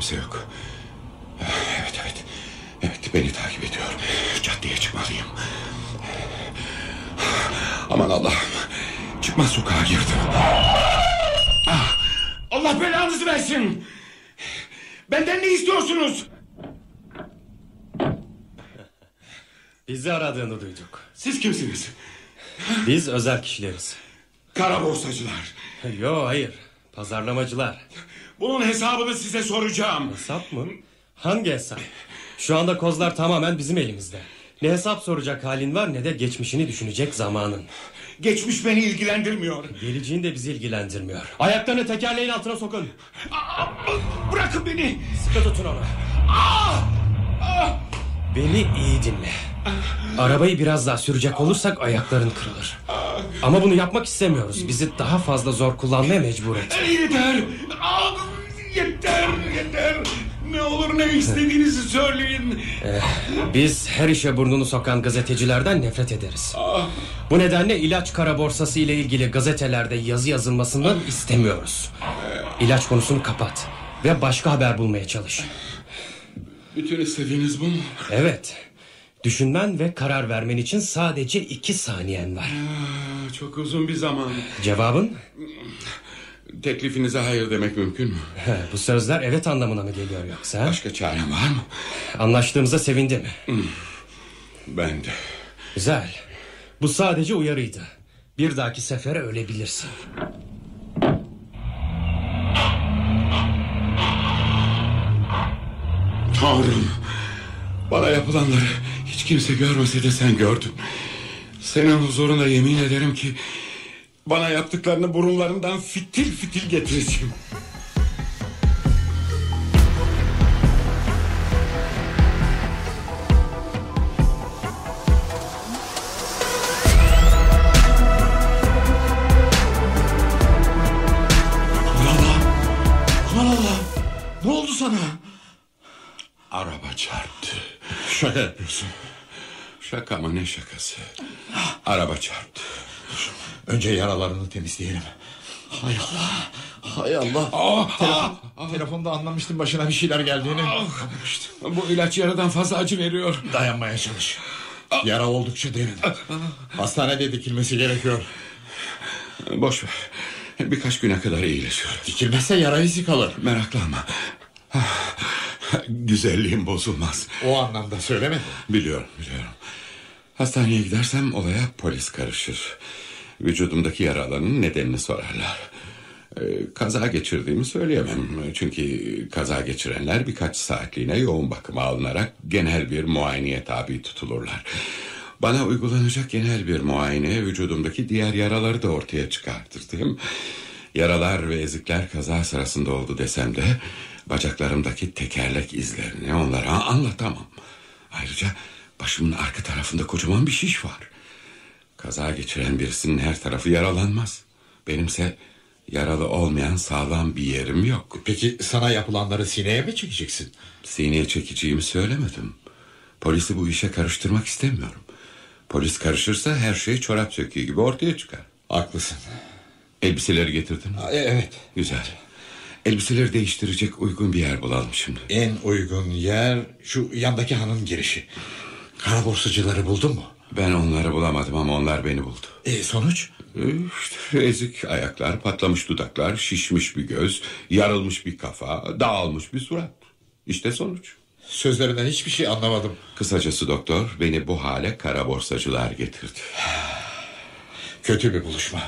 Speaker 7: Kimse yok. Evet evet. Evet beni takip ediyor. Caddeye çıkmalıyım. Aman Allah'ım. Çıkmaz sokağa girdim. Ah, Allah belanızı versin. Benden ne istiyorsunuz?
Speaker 8: Bizi aradığını duyduk.
Speaker 7: Siz kimsiniz?
Speaker 8: Biz özel kişileriz.
Speaker 7: Kara borsacılar.
Speaker 8: Yo hayır. Pazarlamacılar.
Speaker 7: Bunun hesabını size soracağım.
Speaker 8: Hesap mı? Hangi hesap? Şu anda kozlar tamamen bizim elimizde. Ne hesap soracak halin var ne de geçmişini düşünecek zamanın.
Speaker 7: Geçmiş beni ilgilendirmiyor.
Speaker 8: Geleceğin de bizi ilgilendirmiyor. Ayaklarını tekerleğin altına sokun.
Speaker 7: Bırakın beni.
Speaker 8: Sıkı tutun onu. Beni iyi dinle. Arabayı biraz daha sürecek olursak ayakların kırılır. Ama bunu yapmak istemiyoruz. Bizi daha fazla zor kullanmaya mecbur et.
Speaker 7: Yeter. Yeter, yeter. Ne olur ne istediğinizi söyleyin.
Speaker 8: Biz her işe burnunu sokan gazetecilerden nefret ederiz. Bu nedenle ilaç kara borsası ile ilgili gazetelerde yazı yazılmasından istemiyoruz. İlaç konusunu kapat ve başka haber bulmaya çalış.
Speaker 7: Bütün istediğiniz bu mu?
Speaker 8: Evet. Düşünmen ve karar vermen için sadece iki saniyen var.
Speaker 7: Aa, çok uzun bir zaman.
Speaker 8: Cevabın?
Speaker 7: Teklifinize hayır demek mümkün mü?
Speaker 8: He, bu sözler evet anlamına mı geliyor yoksa?
Speaker 7: Başka çarem var mı?
Speaker 8: Anlaştığımıza sevindim.
Speaker 7: Ben de.
Speaker 8: Güzel. Bu sadece uyarıydı. Bir dahaki sefere ölebilirsin.
Speaker 7: Tanrım. Bana yapılanları hiç kimse görmese de sen gördün. Senin huzuruna yemin ederim ki... ...bana yaptıklarını burunlarından fitil fitil getireceğim.
Speaker 1: Aman Allah. Ne oldu sana?
Speaker 7: Araba çarptı.
Speaker 1: Şaka yapıyorsun.
Speaker 7: Şaka mı ne şakası? Araba çarptı.
Speaker 1: Önce yaralarını temizleyelim. Hay Allah. Hay Allah.
Speaker 7: Ah,
Speaker 1: Telefon, telefonda anlamıştım başına bir şeyler geldiğini.
Speaker 7: Bu ilaç yaradan fazla acı veriyor.
Speaker 1: Dayanmaya çalış. Yara oldukça derin. Hastanede dikilmesi gerekiyor.
Speaker 7: Boş ver. Birkaç güne kadar iyileşiyor.
Speaker 1: Dikilmezse yara izi kalır.
Speaker 7: Meraklanma. Güzelliğim bozulmaz.
Speaker 1: O anlamda söylemedim.
Speaker 7: Biliyorum biliyorum. Hastaneye gidersem olaya polis karışır. Vücudumdaki yaraların nedenini sorarlar. Ee, kaza geçirdiğimi söyleyemem. Çünkü kaza geçirenler birkaç saatliğine yoğun bakıma alınarak genel bir muayeneye tabi tutulurlar. Bana uygulanacak genel bir muayene vücudumdaki diğer yaraları da ortaya çıkartır değil mi? Yaralar ve ezikler kaza sırasında oldu desem de bacaklarımdaki tekerlek izlerini onlara anlatamam. Ayrıca başımın arka tarafında kocaman bir şiş var. Kaza geçiren birisinin her tarafı yaralanmaz. Benimse yaralı olmayan sağlam bir yerim yok.
Speaker 1: Peki sana yapılanları sineye mi çekeceksin?
Speaker 7: Sineye çekeceğimi söylemedim. Polisi bu işe karıştırmak istemiyorum. Polis karışırsa her şey çorap söküğü gibi ortaya çıkar.
Speaker 1: Haklısın.
Speaker 7: Elbiseleri getirdin mi?
Speaker 1: E, Evet.
Speaker 7: Güzel. Elbiseleri değiştirecek uygun bir yer bulalım şimdi.
Speaker 1: En uygun yer şu yandaki hanın girişi. Kara borsacıları buldun mu?
Speaker 7: Ben onları bulamadım ama onlar beni buldu.
Speaker 1: E, sonuç?
Speaker 7: E, İşte ezik ayaklar, patlamış dudaklar, şişmiş bir göz, yarılmış bir kafa, dağılmış bir surat. İşte sonuç.
Speaker 1: Sözlerinden hiçbir şey anlamadım.
Speaker 7: Kısacası doktor beni bu hale kara borsacılar getirdi.
Speaker 1: Kötü bir buluşma.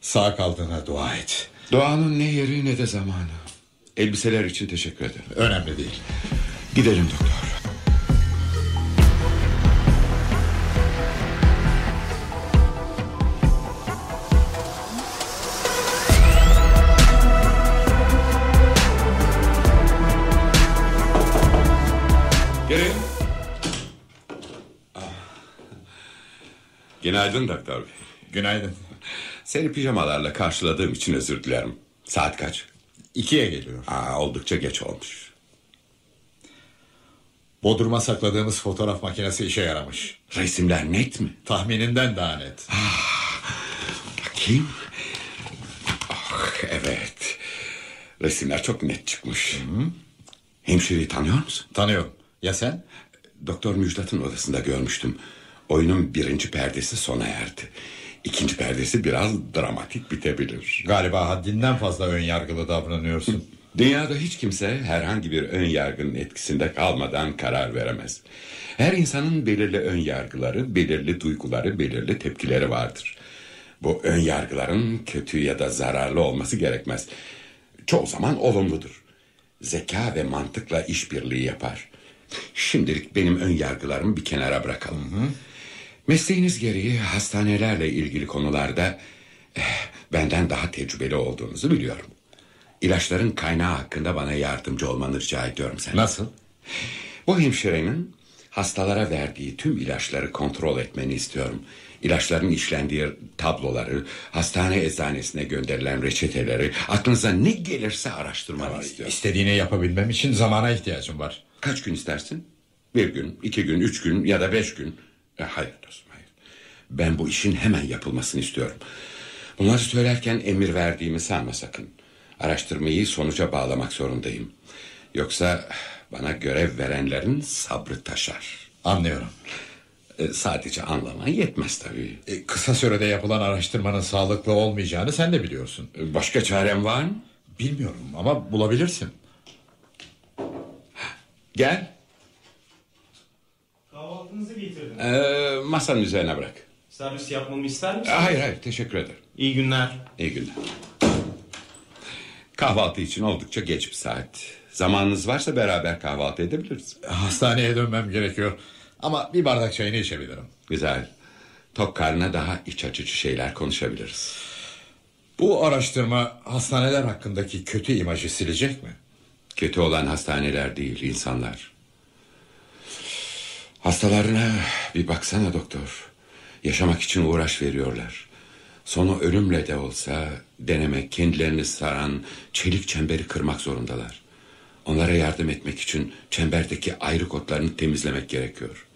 Speaker 1: Sağ kaldığına dua et.
Speaker 7: Doğanın ne yeri ne de zamanı. Elbiseler için teşekkür ederim.
Speaker 1: Önemli değil.
Speaker 7: Gidelim doktor. Gelin. Ah. Günaydın doktor bey.
Speaker 1: Günaydın.
Speaker 7: Seni pijamalarla karşıladığım için özür dilerim. Saat kaç?
Speaker 1: İkiye geliyor.
Speaker 7: Aa, oldukça geç olmuş.
Speaker 1: Bodrum'a sakladığımız fotoğraf makinesi işe yaramış.
Speaker 7: Resimler net mi?
Speaker 1: Tahminimden daha net.
Speaker 7: Bakayım. Ah, evet. Resimler çok net çıkmış. Hemşireyi tanıyor musun?
Speaker 1: Tanıyorum. Ya sen?
Speaker 7: Doktor Müjdat'ın odasında görmüştüm. Oyunun birinci perdesi sona erdi. İkinci perdesi biraz dramatik bitebilir.
Speaker 1: Galiba haddinden fazla ön yargılı davranıyorsun.
Speaker 7: Dünyada hiç kimse herhangi bir ön yargının etkisinde kalmadan karar veremez. Her insanın belirli ön yargıları, belirli duyguları, belirli tepkileri vardır. Bu ön yargıların kötü ya da zararlı olması gerekmez. çoğu zaman olumludur. Zeka ve mantıkla işbirliği yapar. Şimdilik benim ön yargılarımı bir kenara bırakalım. Mesleğiniz gereği hastanelerle ilgili konularda eh, benden daha tecrübeli olduğunuzu biliyorum. İlaçların kaynağı hakkında bana yardımcı olmanı rica ediyorum sen.
Speaker 1: Nasıl?
Speaker 7: Bu hemşirenin hastalara verdiği tüm ilaçları kontrol etmeni istiyorum. İlaçların işlendiği tabloları, hastane eczanesine gönderilen reçeteleri, aklınıza ne gelirse araştırmanı istiyorum.
Speaker 1: İstediğini yapabilmem için zamana ihtiyacım var.
Speaker 7: Kaç gün istersin? Bir gün, iki gün, üç gün ya da beş gün. E, hayır dostum hayır. Ben bu işin hemen yapılmasını istiyorum. Bunları söylerken emir verdiğimi sanma sakın. Araştırmayı sonuca bağlamak zorundayım. Yoksa bana görev verenlerin sabrı taşar.
Speaker 1: Anlıyorum.
Speaker 7: E, sadece anlaman yetmez tabii.
Speaker 1: E, kısa sürede yapılan araştırmanın sağlıklı olmayacağını sen de biliyorsun.
Speaker 7: E, başka çarem var mı?
Speaker 1: Bilmiyorum ama bulabilirsin.
Speaker 7: Gel.
Speaker 9: Kahvaltınızı getirdim.
Speaker 7: E, masanın üzerine bırak.
Speaker 9: Servis yapmamı ister misiniz?
Speaker 7: hayır hayır teşekkür ederim.
Speaker 9: İyi günler.
Speaker 7: İyi günler. Kahvaltı için oldukça geç bir saat. Zamanınız varsa beraber kahvaltı edebiliriz.
Speaker 1: Hastaneye dönmem gerekiyor. Ama bir bardak çayını içebilirim.
Speaker 7: Güzel. Tok karnına daha iç açıcı şeyler konuşabiliriz.
Speaker 1: Bu araştırma hastaneler hakkındaki kötü imajı silecek mi?
Speaker 7: Kötü olan hastaneler değil, insanlar. Hastalarına bir baksana doktor. Yaşamak için uğraş veriyorlar. Sonu ölümle de olsa denemek, kendilerini saran çelik çemberi kırmak zorundalar. Onlara yardım etmek için çemberdeki ayrı kotlarını temizlemek gerekiyor.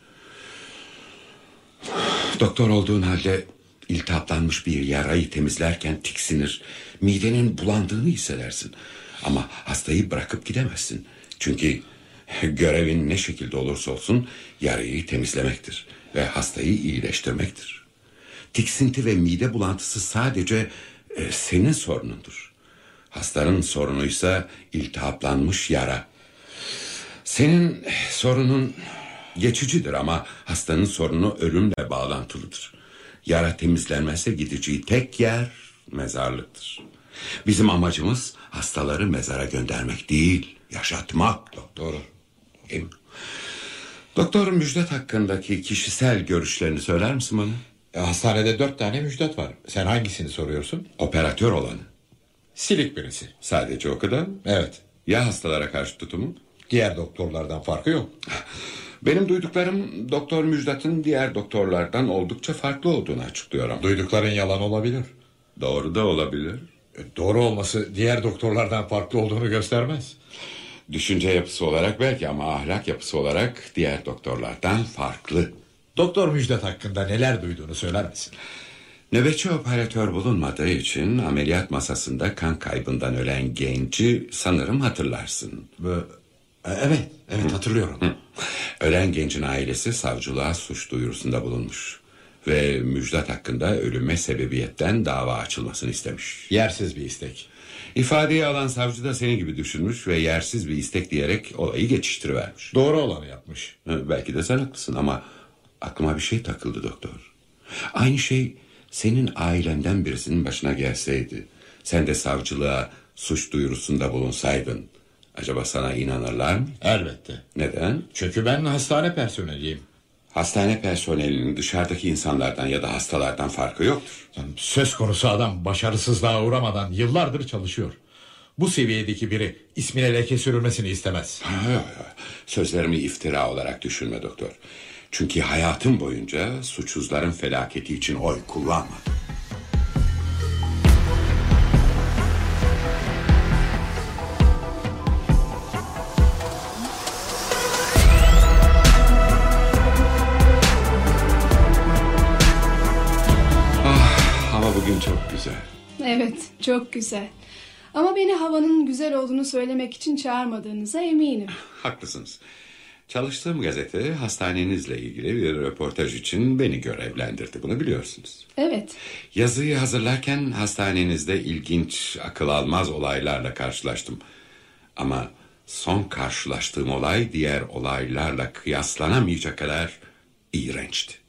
Speaker 7: Doktor olduğun halde iltihaplanmış bir yarayı temizlerken tiksinir. Midenin bulandığını hissedersin. Ama hastayı bırakıp gidemezsin. Çünkü görevin ne şekilde olursa olsun yarayı temizlemektir. Ve hastayı iyileştirmektir. Tiksinti ve mide bulantısı sadece e, senin sorunundur. Hastanın sorunuysa iltihaplanmış yara. Senin sorunun geçicidir ama hastanın sorunu ölümle bağlantılıdır. Yara temizlenmezse gideceği tek yer mezarlıktır. Bizim amacımız hastaları mezara göndermek değil, yaşatmak doktor. Mi? Doktor Müjdat hakkındaki kişisel görüşlerini söyler misin bana?
Speaker 1: E, hastanede dört tane müjdat var. Sen hangisini soruyorsun?
Speaker 7: Operatör olanı.
Speaker 1: Silik birisi.
Speaker 7: Sadece o kadar mı?
Speaker 1: Evet.
Speaker 7: Ya hastalara karşı tutumu?
Speaker 1: Diğer doktorlardan farkı yok.
Speaker 7: Benim duyduklarım Doktor Müjdat'ın diğer doktorlardan oldukça farklı olduğunu açıklıyorum.
Speaker 1: Duydukların yalan olabilir.
Speaker 7: Doğru da olabilir.
Speaker 1: E, Doğru olması diğer doktorlardan farklı olduğunu göstermez.
Speaker 7: Düşünce yapısı olarak belki ama ahlak yapısı olarak diğer doktorlardan farklı.
Speaker 1: Doktor Müjdat hakkında neler duyduğunu söyler misin?
Speaker 7: Nöbetçi operatör bulunmadığı için ameliyat masasında kan kaybından ölen genci sanırım hatırlarsın.
Speaker 1: E, Evet, evet hatırlıyorum.
Speaker 7: Ölen gencin ailesi savcılığa suç duyurusunda bulunmuş. Ve Müjdat hakkında ölüme sebebiyetten dava açılmasını istemiş.
Speaker 1: Yersiz bir istek.
Speaker 7: İfadeyi alan savcı da senin gibi düşünmüş ve yersiz bir istek diyerek olayı geçiştirivermiş.
Speaker 1: Doğru olanı yapmış.
Speaker 7: Belki de sen haklısın ama aklıma bir şey takıldı doktor. Aynı şey senin ailenden birisinin başına gelseydi. Sen de savcılığa suç duyurusunda bulunsaydın. Acaba sana inanırlar mı?
Speaker 1: Elbette.
Speaker 7: Neden?
Speaker 1: Çünkü ben hastane personeliyim.
Speaker 7: Hastane personelinin dışarıdaki insanlardan ya da hastalardan farkı yoktur.
Speaker 1: Yani Söz konusu adam başarısızlığa uğramadan yıllardır çalışıyor. Bu seviyedeki biri ismine leke sürülmesini istemez.
Speaker 7: Ha. Sözlerimi iftira olarak düşünme doktor. Çünkü hayatım boyunca suçsuzların felaketi için oy kullanmadım. Çok güzel.
Speaker 2: Ama beni havanın güzel olduğunu söylemek için çağırmadığınıza eminim.
Speaker 7: Haklısınız. Çalıştığım gazete hastanenizle ilgili bir röportaj için beni görevlendirdi. Bunu biliyorsunuz.
Speaker 2: Evet,
Speaker 7: Yazıyı hazırlarken hastanenizde ilginç, akıl almaz olaylarla karşılaştım. Ama son karşılaştığım olay diğer olaylarla kıyaslanamayacak kadar iğrençti.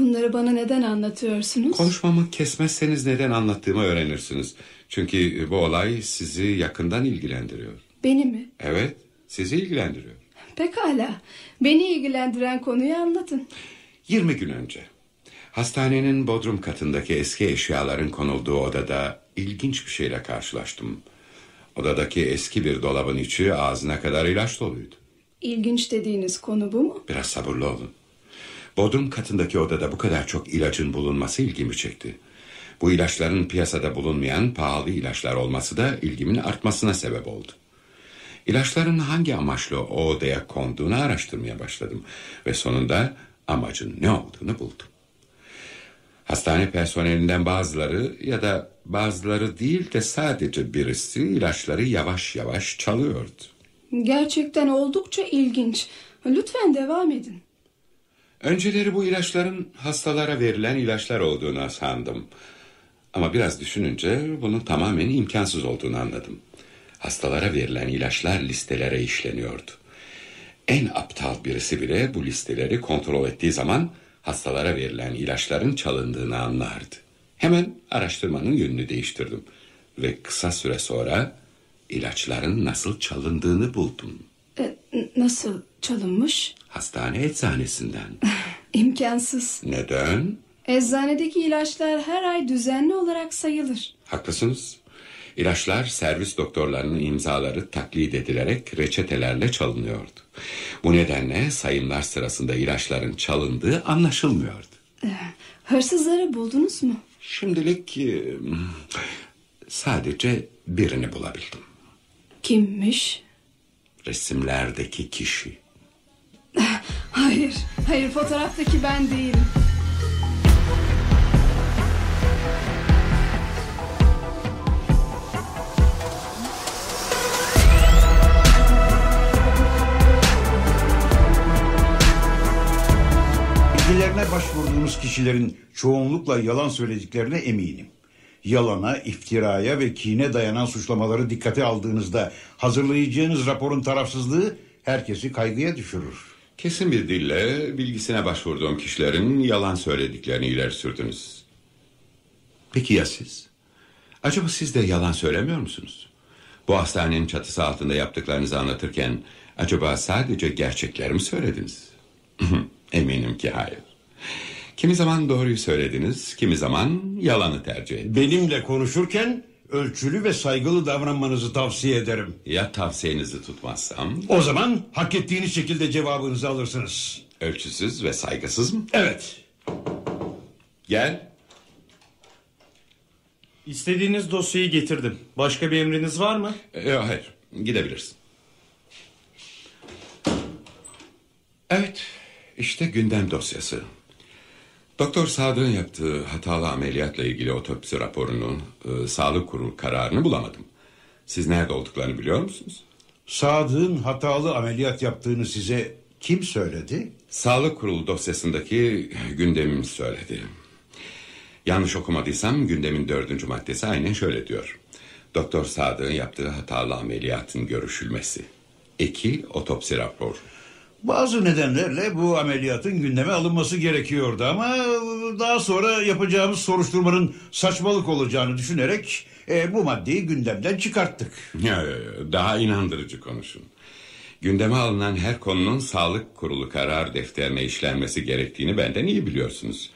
Speaker 2: Bunları bana neden anlatıyorsunuz?
Speaker 7: Konuşmamı kesmezseniz neden anlattığımı öğrenirsiniz. Çünkü bu olay sizi yakından ilgilendiriyor.
Speaker 2: Beni mi?
Speaker 7: Evet, sizi ilgilendiriyor.
Speaker 2: Pekala. Beni ilgilendiren konuyu anlatın.
Speaker 7: 20 gün önce hastanenin bodrum katındaki eski eşyaların konulduğu odada ilginç bir şeyle karşılaştım. Odadaki eski bir dolabın içi ağzına kadar ilaç doluydu.
Speaker 2: İlginç dediğiniz konu bu mu?
Speaker 7: Biraz sabırlı olun. Bodrum katındaki odada bu kadar çok ilacın bulunması ilgimi çekti. Bu ilaçların piyasada bulunmayan pahalı ilaçlar olması da ilgimin artmasına sebep oldu. İlaçların hangi amaçla o odaya konduğunu araştırmaya başladım. Ve sonunda amacın ne olduğunu buldum. Hastane personelinden bazıları ya da bazıları değil de sadece birisi ilaçları yavaş yavaş çalıyordu.
Speaker 2: Gerçekten oldukça ilginç. Lütfen devam edin.
Speaker 7: Önceleri bu ilaçların hastalara verilen ilaçlar olduğunu sandım. Ama biraz düşününce bunun tamamen imkansız olduğunu anladım. Hastalara verilen ilaçlar listelere işleniyordu. En aptal birisi bile bu listeleri kontrol ettiği zaman hastalara verilen ilaçların çalındığını anlardı. Hemen araştırmanın yönünü değiştirdim. Ve kısa süre sonra ilaçların nasıl çalındığını buldum.
Speaker 2: E, nasıl çalınmış?
Speaker 7: Hastane eczanesinden.
Speaker 2: İmkansız.
Speaker 7: Neden?
Speaker 2: Eczanedeki ilaçlar her ay düzenli olarak sayılır.
Speaker 7: Haklısınız. İlaçlar servis doktorlarının imzaları taklit edilerek reçetelerle çalınıyordu. Bu nedenle sayımlar sırasında ilaçların çalındığı anlaşılmıyordu.
Speaker 2: Hırsızları buldunuz mu?
Speaker 7: Şimdilik sadece birini bulabildim.
Speaker 2: Kimmiş?
Speaker 7: Resimlerdeki kişi.
Speaker 2: Hayır, hayır fotoğraftaki ben değilim.
Speaker 4: Bilgilerine başvurduğunuz kişilerin çoğunlukla yalan söylediklerine eminim. Yalana, iftiraya ve kine dayanan suçlamaları dikkate aldığınızda hazırlayacağınız raporun tarafsızlığı herkesi kaygıya düşürür.
Speaker 7: Kesin bir dille bilgisine başvurduğum kişilerin yalan söylediklerini ileri sürdünüz. Peki ya siz? Acaba siz de yalan söylemiyor musunuz? Bu hastanenin çatısı altında yaptıklarınızı anlatırken acaba sadece gerçekleri mi söylediniz? Eminim ki hayır. Kimi zaman doğruyu söylediniz, kimi zaman yalanı tercih ettiniz.
Speaker 4: Benimle konuşurken ölçülü ve saygılı davranmanızı tavsiye ederim.
Speaker 7: Ya tavsiyenizi tutmazsam?
Speaker 4: O zaman hak ettiğiniz şekilde cevabınızı alırsınız.
Speaker 7: Ölçüsüz ve saygısız mı?
Speaker 4: Evet.
Speaker 7: Gel.
Speaker 9: İstediğiniz dosyayı getirdim. Başka bir emriniz var mı?
Speaker 7: Ee, hayır, gidebilirsin. Evet, işte gündem dosyası. Doktor Sadık'ın yaptığı hatalı ameliyatla ilgili otopsi raporunu, e, sağlık kurulu kararını bulamadım. Siz nerede olduklarını biliyor musunuz?
Speaker 4: Sadık'ın hatalı ameliyat yaptığını size kim söyledi?
Speaker 7: Sağlık kurulu dosyasındaki gündemimi söyledi. Yanlış okumadıysam gündemin dördüncü maddesi aynen şöyle diyor. Doktor Sadık'ın yaptığı hatalı ameliyatın görüşülmesi. Eki otopsi raporu.
Speaker 4: Bazı nedenlerle bu ameliyatın gündeme alınması gerekiyordu ama daha sonra yapacağımız soruşturmanın saçmalık olacağını düşünerek e, bu maddeyi gündemden çıkarttık.
Speaker 7: Daha inandırıcı konuşun. Gündeme alınan her konunun sağlık kurulu karar defterine işlenmesi gerektiğini benden iyi biliyorsunuz.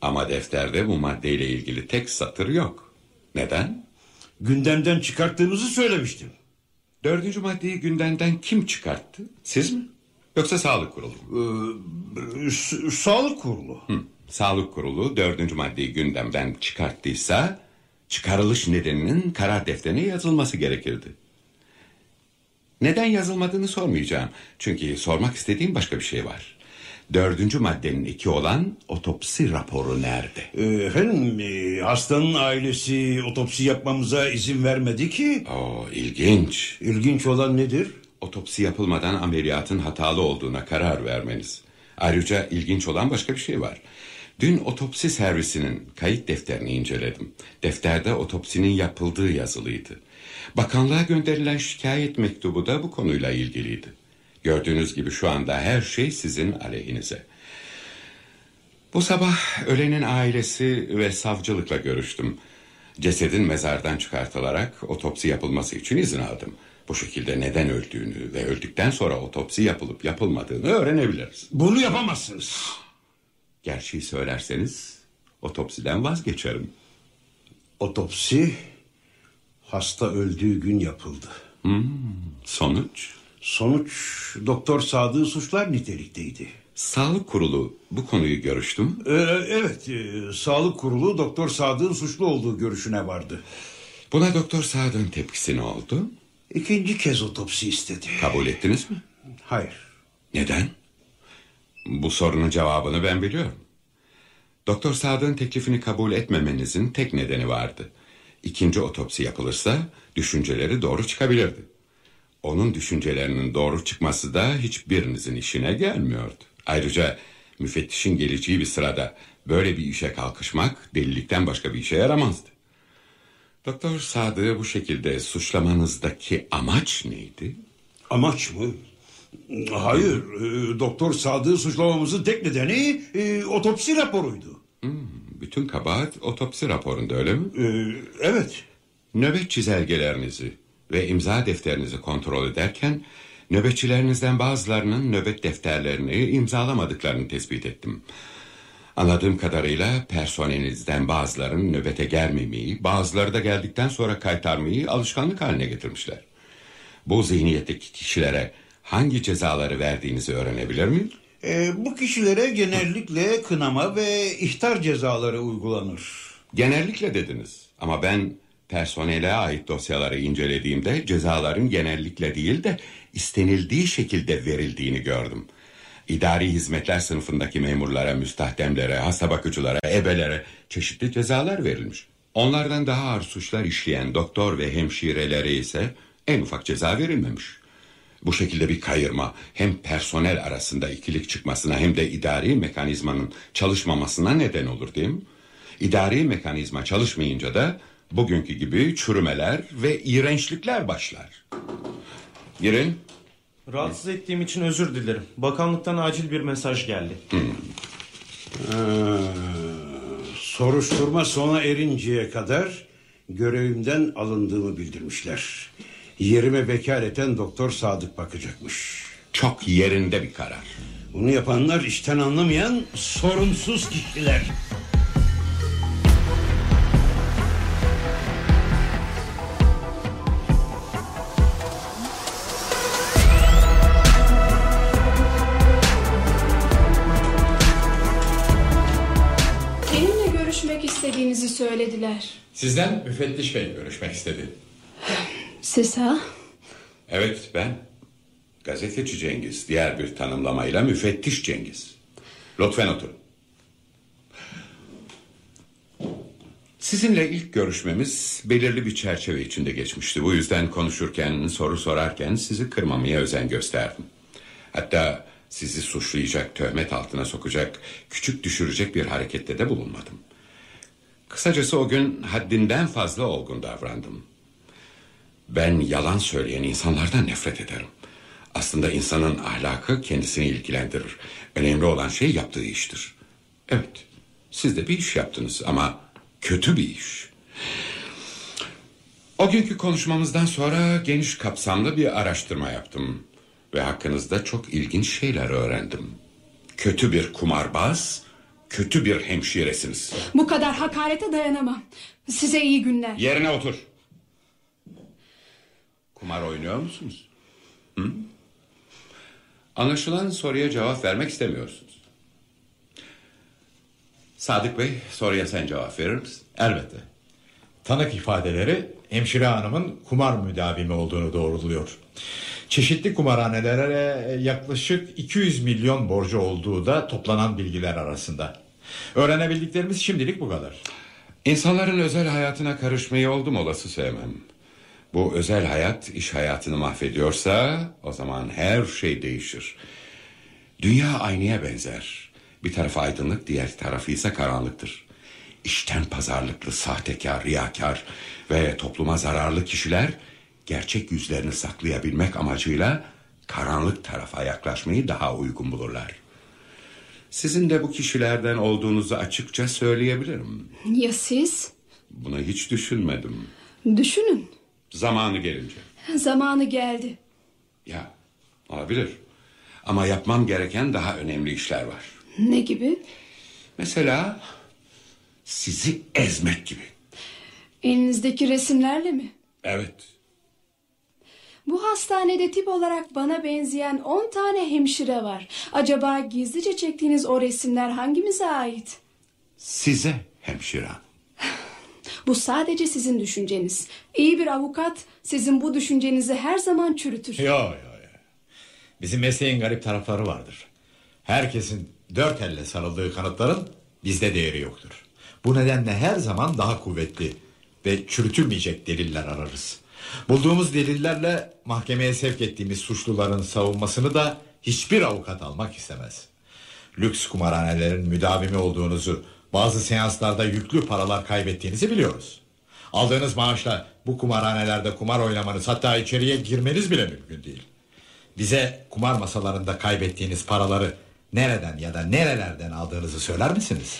Speaker 7: Ama defterde bu maddeyle ilgili tek satır yok. Neden?
Speaker 4: Gündemden çıkarttığımızı söylemiştim.
Speaker 7: Dördüncü maddeyi gündemden kim çıkarttı? Siz mi? Yoksa sağlık kurulu mu?
Speaker 4: Ee, sağlık kurulu.
Speaker 7: Hı. Sağlık kurulu dördüncü maddeyi gündemden çıkarttıysa... ...çıkarılış nedeninin karar defterine yazılması gerekirdi. Neden yazılmadığını sormayacağım. Çünkü sormak istediğim başka bir şey var. Dördüncü maddenin iki olan otopsi raporu nerede?
Speaker 4: Ee, efendim e, hastanın ailesi otopsi yapmamıza izin vermedi ki.
Speaker 7: Oo, ilginç.
Speaker 4: İlginç olan nedir?
Speaker 7: Otopsi yapılmadan ameliyatın hatalı olduğuna karar vermeniz. Ayrıca ilginç olan başka bir şey var. Dün otopsi servisinin kayıt defterini inceledim. Defterde otopsinin yapıldığı yazılıydı. Bakanlığa gönderilen şikayet mektubu da bu konuyla ilgiliydi. Gördüğünüz gibi şu anda her şey sizin aleyhinize. Bu sabah ölenin ailesi ve savcılıkla görüştüm. Cesedin mezardan çıkartılarak otopsi yapılması için izin aldım. Bu şekilde neden öldüğünü ve öldükten sonra otopsi yapılıp yapılmadığını öğrenebiliriz.
Speaker 4: Bunu yapamazsınız.
Speaker 7: Gerçeği söylerseniz otopsiden vazgeçerim.
Speaker 4: Otopsi hasta öldüğü gün yapıldı.
Speaker 7: Sonuç?
Speaker 4: Sonuç doktor Sadık'ı suçlar nitelikteydi.
Speaker 7: Sağlık kurulu bu konuyu görüştüm.
Speaker 4: Ee, evet, e, sağlık kurulu doktor Sadık'ın suçlu olduğu görüşüne vardı.
Speaker 7: Buna doktor Saad'ın tepkisi ne oldu?
Speaker 4: İkinci kez otopsi istedi.
Speaker 7: Kabul ettiniz mi?
Speaker 4: Hayır.
Speaker 7: Neden? Bu sorunun cevabını ben biliyorum. Doktor Sadık'ın teklifini kabul etmemenizin tek nedeni vardı. İkinci otopsi yapılırsa düşünceleri doğru çıkabilirdi. Onun düşüncelerinin doğru çıkması da hiçbirinizin işine gelmiyordu. Ayrıca müfettişin geleceği bir sırada böyle bir işe kalkışmak delilikten başka bir işe yaramazdı. Doktor Sadık'ı bu şekilde suçlamanızdaki amaç neydi?
Speaker 4: Amaç mı? Hayır, e, doktor Sadık'ı suçlamamızın tek nedeni e, otopsi raporuydu.
Speaker 7: Bütün kabahat otopsi raporunda öyle mi?
Speaker 4: E, evet.
Speaker 7: Nöbet çizelgelerinizi ve imza defterinizi kontrol ederken nöbetçilerinizden bazılarının nöbet defterlerini imzalamadıklarını tespit ettim. Anladığım kadarıyla personelinizden bazılarının nöbete gelmemeyi, bazıları da geldikten sonra kaytarmayı alışkanlık haline getirmişler. Bu zihniyetteki kişilere hangi cezaları verdiğinizi öğrenebilir miyim?
Speaker 4: E, bu kişilere genellikle kınama ve ihtar cezaları uygulanır.
Speaker 7: Genellikle dediniz ama ben personele ait dosyaları incelediğimde cezaların genellikle değil de istenildiği şekilde verildiğini gördüm. İdari hizmetler sınıfındaki memurlara, müstahdemlere, hasta bakıcılara, ebelere çeşitli cezalar verilmiş. Onlardan daha ağır suçlar işleyen doktor ve hemşirelere ise en ufak ceza verilmemiş. Bu şekilde bir kayırma hem personel arasında ikilik çıkmasına hem de idari mekanizmanın çalışmamasına neden olur değil mi? İdari mekanizma çalışmayınca da bugünkü gibi çürümeler ve iğrençlikler başlar. Girin.
Speaker 9: Rahatsız ettiğim için özür dilerim. Bakanlıktan acil bir mesaj geldi.
Speaker 4: Soruşturma sona erinceye kadar görevimden alındığımı bildirmişler. Yerime vekaleten doktor Sadık bakacakmış.
Speaker 7: Çok yerinde bir karar.
Speaker 4: Bunu yapanlar işten anlamayan sorumsuz kişiler.
Speaker 2: Söylediler.
Speaker 1: Sizden müfettiş bey görüşmek istedi.
Speaker 2: Siz ha?
Speaker 7: Evet ben. Gazeteci Cengiz. Diğer bir tanımlamayla müfettiş Cengiz. Lütfen oturun. Sizinle ilk görüşmemiz belirli bir çerçeve içinde geçmişti. Bu yüzden konuşurken, soru sorarken sizi kırmamaya özen gösterdim. Hatta sizi suçlayacak, töhmet altına sokacak, küçük düşürecek bir harekette de bulunmadım. Kısacası o gün haddinden fazla olgun davrandım. Ben yalan söyleyen insanlardan nefret ederim. Aslında insanın ahlakı kendisini ilgilendirir. Önemli olan şey yaptığı iştir. Evet, siz de bir iş yaptınız ama kötü bir iş. O günkü konuşmamızdan sonra geniş kapsamlı bir araştırma yaptım. Ve hakkınızda çok ilginç şeyler öğrendim. Kötü bir kumarbaz, kötü bir hemşiresiniz.
Speaker 2: Bu kadar hakarete dayanamam. Size iyi günler.
Speaker 7: Yerine otur. Kumar oynuyor musunuz? Hı? Anlaşılan soruya cevap vermek istemiyorsunuz. Sadık Bey soruya sen cevap verir misin?
Speaker 1: Elbette. Tanık ifadeleri hemşire hanımın kumar müdavimi olduğunu doğruluyor. Çeşitli kumarhanelere yaklaşık 200 milyon borcu olduğu da toplanan bilgiler arasında. Öğrenebildiklerimiz şimdilik bu kadar.
Speaker 7: İnsanların özel hayatına karışmayı oldum olası sevmem. Bu özel hayat iş hayatını mahvediyorsa o zaman her şey değişir. Dünya aynaya benzer. Bir tarafı aydınlık diğer tarafı ise karanlıktır. İşten pazarlıklı, sahtekar, riyakar ve topluma zararlı kişiler gerçek yüzlerini saklayabilmek amacıyla karanlık tarafa yaklaşmayı daha uygun bulurlar. Sizin de bu kişilerden olduğunuzu açıkça söyleyebilirim.
Speaker 2: Ya siz?
Speaker 7: Bunu hiç düşünmedim.
Speaker 2: Düşünün.
Speaker 7: Zamanı gelince.
Speaker 2: Zamanı geldi.
Speaker 7: Ya olabilir. Ama yapmam gereken daha önemli işler var.
Speaker 2: Ne gibi?
Speaker 7: Mesela sizi ezmek gibi.
Speaker 2: Elinizdeki resimlerle mi?
Speaker 7: Evet.
Speaker 2: Bu hastanede tip olarak bana benzeyen 10 tane hemşire var. Acaba gizlice çektiğiniz o resimler hangimize ait?
Speaker 7: Size hemşire.
Speaker 2: Bu sadece sizin düşünceniz. İyi bir avukat sizin bu düşüncenizi her zaman çürütür.
Speaker 1: Yo yo yo. Bizim mesleğin garip tarafları vardır. Herkesin dört elle sarıldığı kanıtların bizde değeri yoktur. Bu nedenle her zaman daha kuvvetli ve çürütülmeyecek deliller ararız. Bulduğumuz delillerle mahkemeye sevk ettiğimiz suçluların savunmasını da hiçbir avukat almak istemez. Lüks kumarhanelerin müdavimi olduğunuzu, bazı seanslarda yüklü paralar kaybettiğinizi biliyoruz. Aldığınız maaşla bu kumarhanelerde kumar oynamanız hatta içeriye girmeniz bile mümkün değil. Bize kumar masalarında kaybettiğiniz paraları nereden ya da nerelerden aldığınızı söyler misiniz?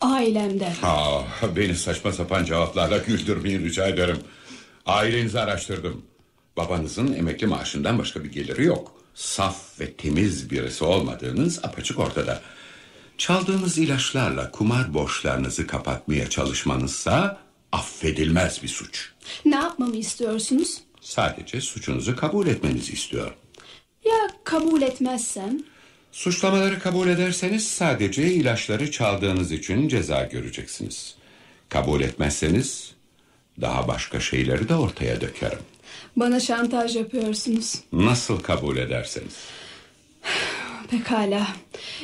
Speaker 2: Ailemden.
Speaker 7: Aa, beni saçma sapan cevaplarla güldürmeyin rica ederim. Ailenizi araştırdım. Babanızın emekli maaşından başka bir geliri yok. Saf ve temiz birisi olmadığınız apaçık ortada. Çaldığınız ilaçlarla kumar borçlarınızı kapatmaya çalışmanızsa affedilmez bir suç.
Speaker 2: Ne yapmamı istiyorsunuz?
Speaker 7: Sadece suçunuzu kabul etmenizi istiyor.
Speaker 2: Ya kabul etmezsem?
Speaker 7: Suçlamaları kabul ederseniz sadece ilaçları çaldığınız için ceza göreceksiniz. Kabul etmezseniz daha başka şeyleri de ortaya dökerim.
Speaker 2: Bana şantaj yapıyorsunuz.
Speaker 7: Nasıl kabul ederseniz.
Speaker 2: Pekala.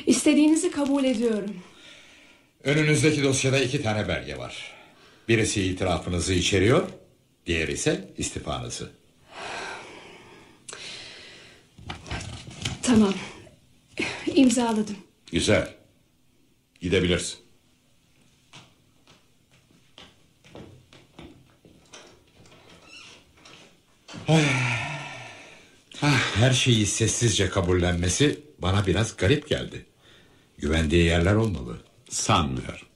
Speaker 2: İstediğinizi kabul ediyorum.
Speaker 1: Önünüzdeki dosyada iki tane belge var. Birisi itirafınızı içeriyor, diğeri ise istifanızı.
Speaker 2: Tamam. İmzaladım.
Speaker 7: Güzel. Gidebilirsin.
Speaker 1: Her şeyi sessizce kabullenmesi bana biraz garip geldi. Güvendiği yerler olmalı.
Speaker 7: Sanmıyorum.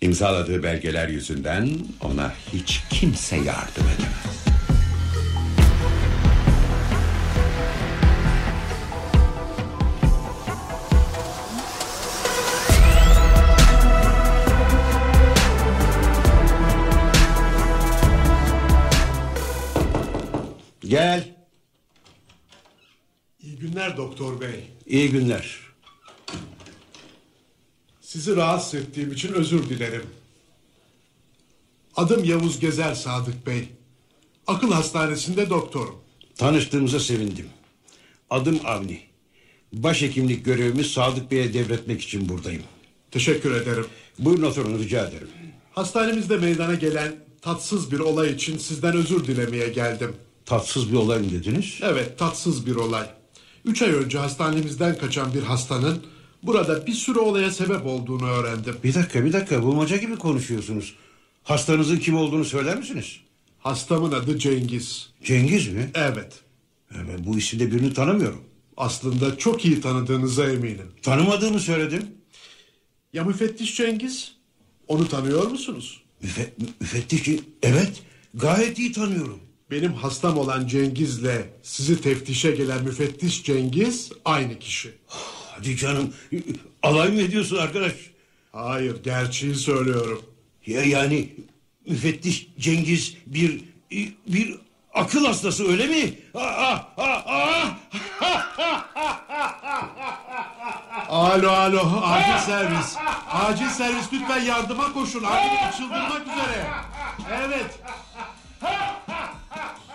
Speaker 7: İmzaladığı belgeler yüzünden ona hiç kimse yardım edemez.
Speaker 3: Doktor bey.
Speaker 4: İyi günler.
Speaker 3: Sizi rahatsız ettiğim için özür dilerim. Adım Yavuz Gezer Sadık Bey. Akıl hastanesinde doktorum.
Speaker 4: Tanıştığımıza sevindim. Adım Avni. Başhekimlik görevimi Sadık Bey'e devretmek için buradayım.
Speaker 3: Teşekkür ederim.
Speaker 4: Buyurun oturun rica ederim.
Speaker 3: Hastanemizde meydana gelen tatsız bir olay için sizden özür dilemeye geldim.
Speaker 4: Tatsız bir olay mı dediniz?
Speaker 3: Evet tatsız bir olay. Üç ay önce hastanemizden kaçan bir hastanın burada bir sürü olaya sebep olduğunu öğrendim.
Speaker 4: Bir dakika bir dakika bulmaca gibi konuşuyorsunuz. Hastanızın kim olduğunu söyler misiniz?
Speaker 3: Hastamın adı Cengiz.
Speaker 4: Cengiz mi?
Speaker 3: Evet.
Speaker 4: Evet, bu isimde birini tanımıyorum.
Speaker 3: Aslında çok iyi tanıdığınıza eminim.
Speaker 4: Tanımadığımı söyledim.
Speaker 3: Ya müfettiş Cengiz? Onu tanıyor musunuz?
Speaker 4: Müfe, müfettiş evet gayet iyi tanıyorum.
Speaker 3: Benim hastam olan Cengiz'le sizi teftişe gelen müfettiş Cengiz aynı kişi.
Speaker 4: Hadi canım alay mı ediyorsun arkadaş?
Speaker 3: Hayır gerçeği söylüyorum.
Speaker 4: Ya yani müfettiş Cengiz bir bir akıl hastası öyle mi?
Speaker 3: Alo alo acil servis. Acil servis lütfen yardıma koşun. Acil çıldırmak üzere. Evet ha, ha, ha.